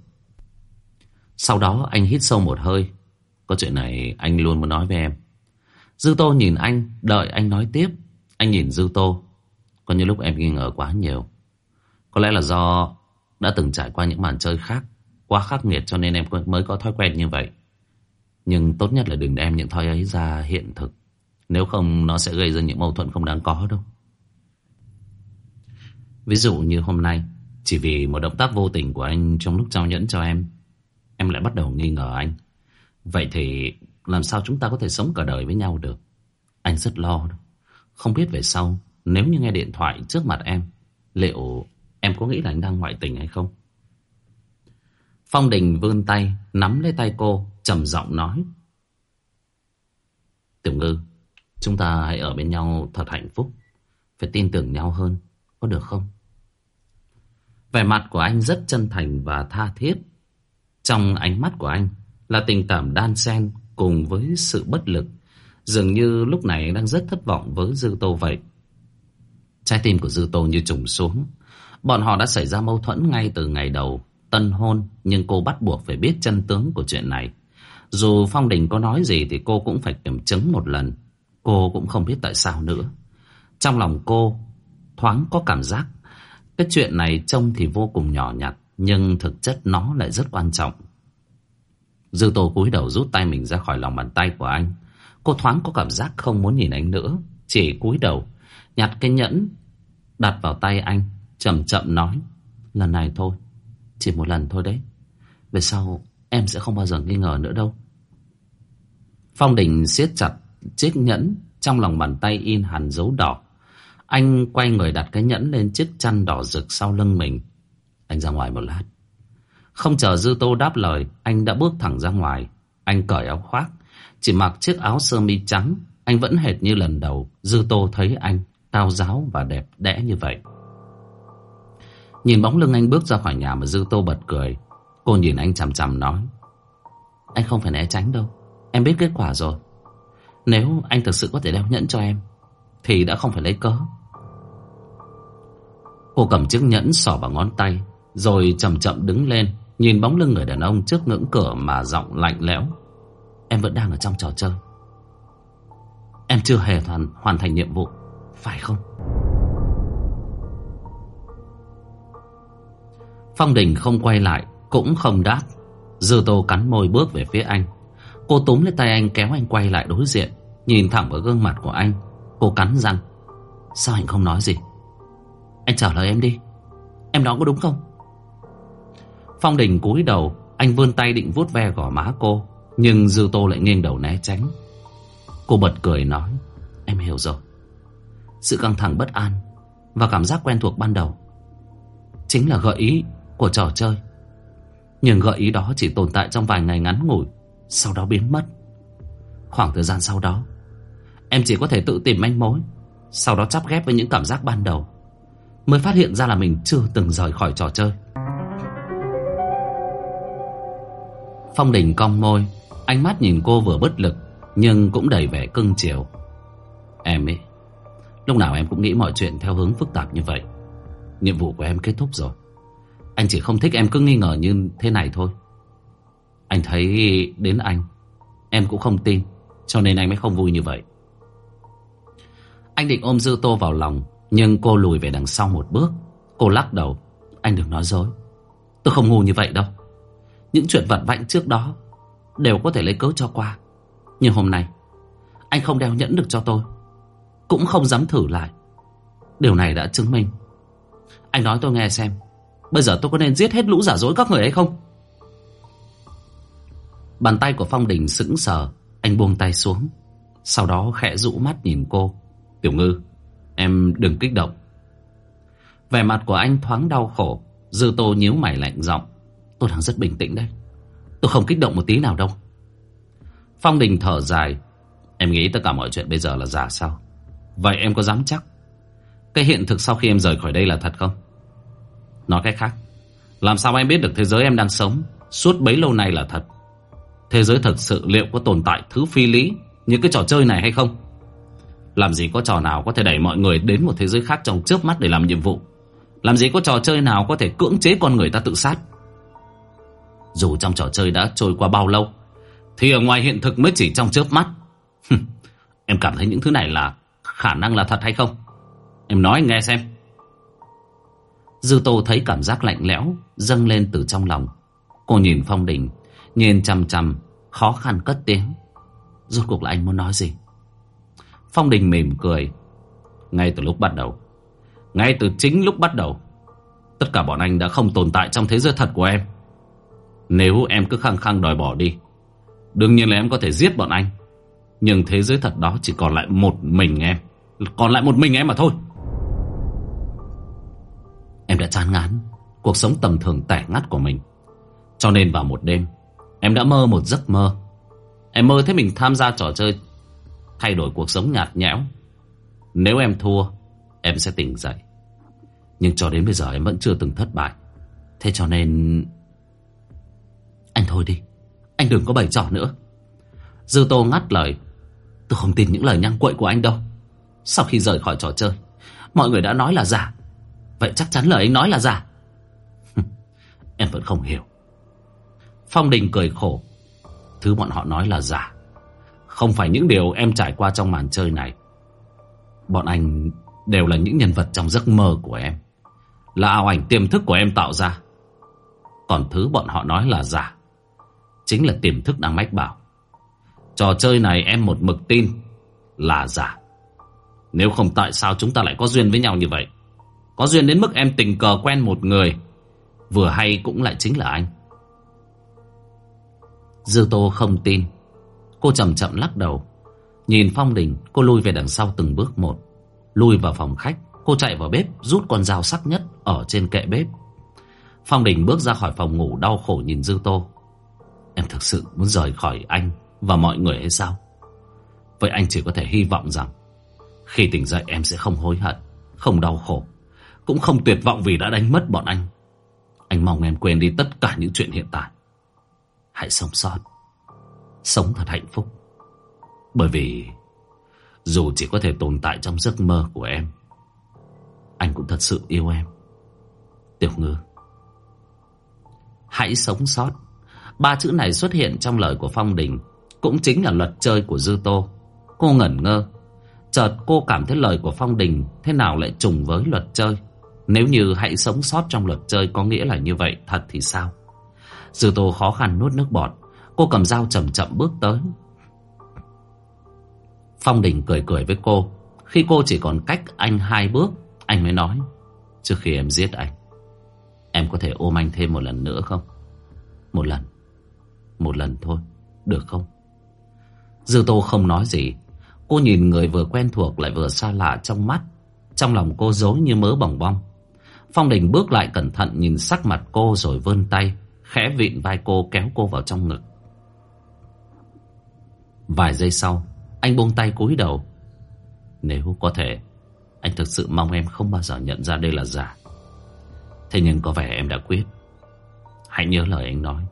Sau đó anh hít sâu một hơi. Có chuyện này anh luôn muốn nói với em. Dư Tô nhìn anh, Đợi anh nói tiếp. Anh nhìn Dư Tô. Có những lúc em nghi ngờ quá nhiều. Có lẽ là do đã từng trải qua những màn chơi khác, Quá khắc nghiệt cho nên em mới có thói quen như vậy. Nhưng tốt nhất là đừng đem những thói ấy ra hiện thực. Nếu không, nó sẽ gây ra những mâu thuẫn không đáng có đâu. Ví dụ như hôm nay, Chỉ vì một động tác vô tình của anh trong lúc trao nhẫn cho em Em lại bắt đầu nghi ngờ anh. Vậy thì làm sao chúng ta có thể sống cả đời với nhau được? Anh rất lo. Không biết về sau, nếu như nghe điện thoại trước mặt em, Liệu em có nghĩ là anh đang ngoại tình hay không? Phong Đình vươn tay, Nắm lấy tay cô, trầm giọng nói. Tiểu ngư, Chúng ta hãy ở bên nhau thật hạnh phúc. Phải tin tưởng nhau hơn, Có được không? Vẻ mặt của anh rất chân thành và tha thiết. Trong ánh mắt của anh Là tình cảm đan xen Cùng với sự bất lực Dường như lúc này anh đang rất thất vọng với Dư Tô vậy Trái tim của Dư Tô như trùng xuống. Bọn họ đã xảy ra mâu thuẫn ngay từ ngày đầu tân hôn, nhưng cô bắt buộc phải biết chân tướng của chuyện này. Dù Phong Đình có nói gì thì cô cũng phải kiểm chứng một lần. Cô cũng không biết tại sao nữa. Trong lòng cô thoáng có cảm giác cái chuyện này trông thì vô cùng nhỏ nhặt, nhưng thực chất nó lại rất quan trọng. Dư Tô cúi đầu rút tay mình ra khỏi lòng bàn tay của anh. Cô thoáng có cảm giác không muốn nhìn anh nữa, chỉ cúi đầu Nhặt cái nhẫn Đặt vào tay anh Chậm chậm nói Lần này thôi Chỉ một lần thôi đấy Về sau em sẽ không bao giờ nghi ngờ nữa đâu Phong Đình siết chặt chiếc nhẫn Trong lòng bàn tay in hẳn dấu đỏ Anh quay người đặt cái nhẫn lên chiếc chăn đỏ rực sau lưng mình anh ra ngoài một lát Không chờ Dư Tô đáp lời Anh đã bước thẳng ra ngoài Anh cởi áo khoác Chỉ mặc chiếc áo sơ mi trắng Anh vẫn hệt như lần đầu Dư Tô thấy anh cao giáo và đẹp đẽ như vậy. Nhìn bóng lưng anh bước ra khỏi nhà mà Dư Tô bật cười. Cô nhìn anh chằm chằm nói. Anh không phải né tránh đâu. Em biết kết quả rồi. Nếu anh thực sự có thể đeo nhẫn cho em, thì đã không phải lấy cớ. Cô cầm chiếc nhẫn sỏ vào ngón tay, rồi chậm chậm đứng lên, nhìn bóng lưng người đàn ông trước ngưỡng cửa mà giọng lạnh lẽo. Em vẫn đang ở trong trò chơi. Em chưa hề hoàn, hoàn thành nhiệm vụ. Phải không? Phong Đình không quay lại Cũng không đáp. Dư tô cắn môi bước về phía anh. Cô túm lấy tay anh kéo anh quay lại đối diện Nhìn thẳng vào gương mặt của anh. Cô cắn răng. Sao anh không nói gì? Anh trả lời em đi. Em nói có đúng không? Phong Đình cúi đầu, Anh vươn tay định vuốt ve gò má cô, Nhưng Dư Tô lại nghiêng đầu né tránh. Cô bật cười nói, Em hiểu rồi. Sự căng thẳng bất an Và cảm giác quen thuộc ban đầu Chính là gợi ý của trò chơi. Nhưng gợi ý đó chỉ tồn tại trong vài ngày ngắn ngủi, Sau đó biến mất. Khoảng thời gian sau đó, Em chỉ có thể tự tìm manh mối, Sau đó chắp ghép với những cảm giác ban đầu, Mới phát hiện ra là mình chưa từng rời khỏi trò chơi. Phong Đình cong môi, Ánh mắt nhìn cô vừa bất lực, Nhưng cũng đầy vẻ cưng chiều. Em ấy, Lúc nào em cũng nghĩ mọi chuyện theo hướng phức tạp như vậy. Nhiệm vụ của em kết thúc rồi. Anh chỉ không thích em cứ nghi ngờ như thế này thôi. Anh thấy đến anh, Em cũng không tin, Cho nên anh mới không vui như vậy. Anh định ôm Dư Tô vào lòng, Nhưng cô lùi về đằng sau một bước. Cô lắc đầu, Anh đừng nói dối. Tôi không ngu như vậy đâu. Những chuyện vặt vãnh trước đó Đều có thể lấy cớ cho qua. Nhưng hôm nay, Anh không đeo nhẫn được cho tôi, Cũng không dám thử lại. Điều này đã chứng minh. Anh nói tôi nghe xem, Bây giờ tôi có nên giết hết lũ giả dối các người hay không? Bàn tay của Phong Đình sững sờ, Anh buông tay xuống, Sau đó khẽ rũ mắt nhìn cô. Tiểu ngư, Em đừng kích động. Vẻ mặt của anh thoáng đau khổ, Dư tô nhíu mày lạnh giọng. Tôi đang rất bình tĩnh đấy. Tôi không kích động một tí nào đâu. Phong Đình thở dài. Em nghĩ tất cả mọi chuyện bây giờ là giả sao? Vậy em có dám chắc Cái hiện thực sau khi em rời khỏi đây là thật không? Nói cách khác, Làm sao em biết được thế giới em đang sống Suốt bấy lâu nay là thật? Thế giới thật sự liệu có tồn tại thứ phi lý Như cái trò chơi này hay không? Làm gì có trò nào có thể đẩy mọi người Đến một thế giới khác trong chớp mắt để làm nhiệm vụ? Làm gì có trò chơi nào có thể cưỡng chế con người ta tự sát? Dù trong trò chơi đã trôi qua bao lâu Thì ở ngoài hiện thực mới chỉ trong chớp mắt [laughs] Em cảm thấy những thứ này là Khả năng là thật hay không Em nói nghe xem Dư Tô thấy cảm giác lạnh lẽo dâng lên từ trong lòng. Cô nhìn Phong Đình, nhìn chằm chằm, khó khăn cất tiếng. Rốt cuộc là anh muốn nói gì? Phong Đình mỉm cười. Ngay từ lúc bắt đầu, ngay từ chính lúc bắt đầu, tất cả bọn anh đã không tồn tại trong thế giới thật của em. Nếu em cứ khăng khăng đòi bỏ đi, đương nhiên là em có thể giết bọn anh. Nhưng thế giới thật đó chỉ còn lại một mình em. Còn lại một mình em mà thôi. Em đã chán ngán cuộc sống tầm thường tẻ ngắt của mình. Cho nên vào một đêm, em đã mơ một giấc mơ. Em mơ thấy mình tham gia trò chơi, thay đổi cuộc sống nhạt nhẽo. Nếu em thua, em sẽ tỉnh dậy. Nhưng cho đến bây giờ em vẫn chưa từng thất bại. Thế cho nên... Anh thôi đi, anh đừng có bày trò nữa. Dư Tô ngắt lời. Tôi không tin những lời nhăng quậy của anh đâu. Sau khi rời khỏi trò chơi, mọi người đã nói là giả. Vậy chắc chắn lời anh nói là giả. [laughs] Em vẫn không hiểu. Phong Đình cười khổ. Thứ bọn họ nói là giả. Không phải những điều em trải qua trong màn chơi này. Bọn anh đều là những nhân vật trong giấc mơ của em. Là ảo ảnh tiềm thức của em tạo ra. Còn thứ bọn họ nói là giả. Chính là tiềm thức đang mách bảo. Trò chơi này em một mực tin Là giả. Nếu không tại sao chúng ta lại có duyên với nhau như vậy? Có duyên đến mức em tình cờ quen một người, Vừa hay cũng lại chính là anh. Dư Tô không tin. Cô chậm chậm lắc đầu. Nhìn Phong Đình, Cô lui về đằng sau từng bước một. Lui vào phòng khách, Cô chạy vào bếp, Rút con dao sắc nhất Ở trên kệ bếp. Phong Đình bước ra khỏi phòng ngủ Đau khổ nhìn Dư Tô. Em thực sự muốn rời khỏi anh Và mọi người hay sao? Vậy anh chỉ có thể hy vọng rằng Khi tỉnh dậy em sẽ không hối hận, Không đau khổ, cũng không tuyệt vọng vì đã đánh mất bọn anh. Anh mong em quên đi tất cả những chuyện hiện tại. Hãy sống sót. Sống thật hạnh phúc. Bởi vì Dù chỉ có thể tồn tại trong giấc mơ của em, Anh cũng thật sự yêu em. Tiểu ngư, Hãy sống sót. Ba chữ này xuất hiện trong lời của Phong Đình Cũng chính là luật chơi của Dư Tô Cô ngẩn ngơ Chợt cô cảm thấy lời của Phong Đình Thế nào lại trùng với luật chơi nếu như hãy sống sót trong luật chơi có nghĩa là như vậy thật thì sao? Dư tô khó khăn nuốt nước bọt. Cô cầm dao chậm chậm bước tới. Phong Đình cười cười với cô. Khi cô chỉ còn cách anh hai bước, anh mới nói. Trước khi em giết anh, em có thể ôm anh thêm một lần nữa không? Một lần. Một lần thôi, được không? Dư tô không nói gì. Cô nhìn người vừa quen thuộc lại vừa xa lạ trong mắt. Trong lòng cô dối như mớ bỏng bong. Phong Đình bước lại cẩn thận nhìn sắc mặt cô rồi vươn tay, khẽ vịn vai cô kéo cô vào trong ngực. Vài giây sau, anh buông tay cúi đầu. Nếu có thể, anh thực sự mong em không bao giờ nhận ra đây là giả. Thế nhưng có vẻ em đã quyết. Hãy nhớ lời anh nói.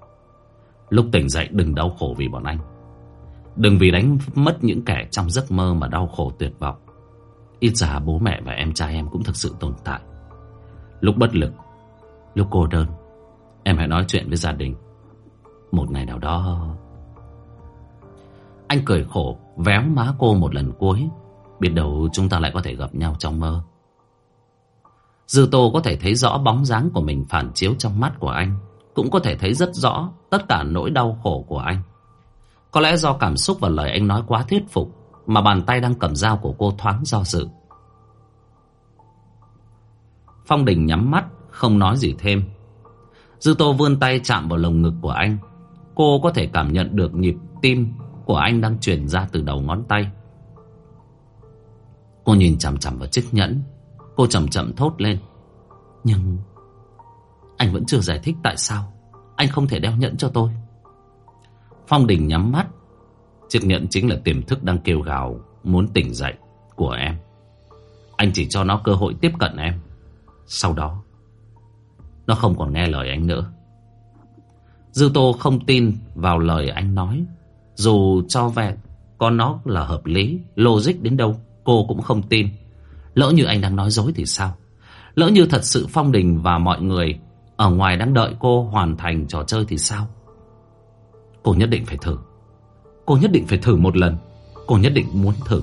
Lúc tỉnh dậy đừng đau khổ vì bọn anh. Đừng vì đánh mất những kẻ trong giấc mơ mà đau khổ tuyệt vọng. Ít ra bố mẹ và em trai em cũng thực sự tồn tại. Lúc bất lực, Lúc cô đơn, Em hãy nói chuyện với gia đình Một ngày nào đó, Anh cười khổ Véo má cô một lần cuối Biết đâu chúng ta lại có thể gặp nhau trong mơ Dư Tô có thể thấy rõ bóng dáng của mình phản chiếu trong mắt của anh cũng có thể thấy rất rõ Tất cả nỗi đau khổ của anh. Có lẽ do cảm xúc và lời anh nói quá thuyết phục Mà bàn tay đang cầm dao của cô thoáng do dự. Phong Đình nhắm mắt, Không nói gì thêm. Dư Tô vươn tay chạm vào lồng ngực của anh. Cô có thể cảm nhận được nhịp tim Của anh đang truyền ra từ đầu ngón tay. Cô nhìn chằm chằm vào chiếc nhẫn. Cô chậm chậm thốt lên. Nhưng vẫn chưa giải thích tại sao. Anh không thể đeo nhẫn cho tôi. Phong Đình nhắm mắt. Chiếc nhẫn chính là tiềm thức đang kêu gào Muốn tỉnh dậy của em. Anh chỉ cho nó cơ hội tiếp cận em. Sau đó, Nó không còn nghe lời anh nữa. Dư Tô không tin vào lời anh nói. Dù cho vẻ Con nó là hợp lý, Logic đến đâu, Cô cũng không tin. Lỡ như anh đang nói dối thì sao? Lỡ như thật sự Phong Đình và mọi người ở ngoài đang đợi cô hoàn thành trò chơi thì sao? Cô nhất định phải thử. Cô nhất định phải thử một lần. Cô nhất định muốn thử.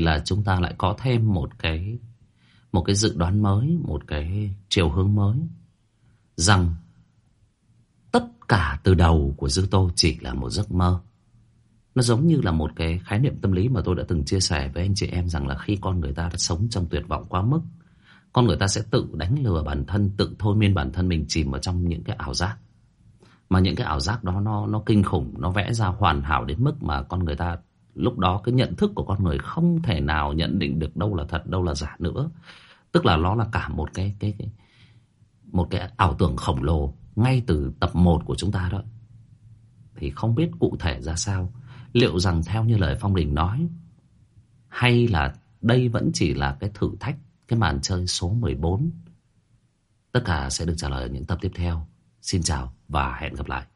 Vậy là chúng ta lại có thêm một cái Một cái dự đoán mới, Một cái chiều hướng mới Rằng Tất cả từ đầu của Dư Tô Chỉ là một giấc mơ. Nó giống như là một cái khái niệm tâm lý Mà tôi đã từng chia sẻ với anh chị em Rằng là khi con người ta đã sống trong tuyệt vọng quá mức, Con người ta sẽ tự đánh lừa bản thân, Tự thôi miên bản thân mình chìm vào trong những cái ảo giác. Mà những cái ảo giác đó nó nó kinh khủng, nó vẽ ra hoàn hảo đến mức mà con người ta lúc đó cái nhận thức của con người không thể nào nhận định được đâu là thật đâu là giả nữa. Tức là nó là cả một cái cái, cái một cái ảo tưởng khổng lồ ngay từ tập 1 của chúng ta đó. Thì không biết cụ thể ra sao. Liệu rằng theo như lời phong đình nói hay là đây vẫn chỉ là cái thử thách cái màn chơi số 14 tất cả sẽ được trả lời ở những tập tiếp theo. Xin chào và hẹn gặp lại.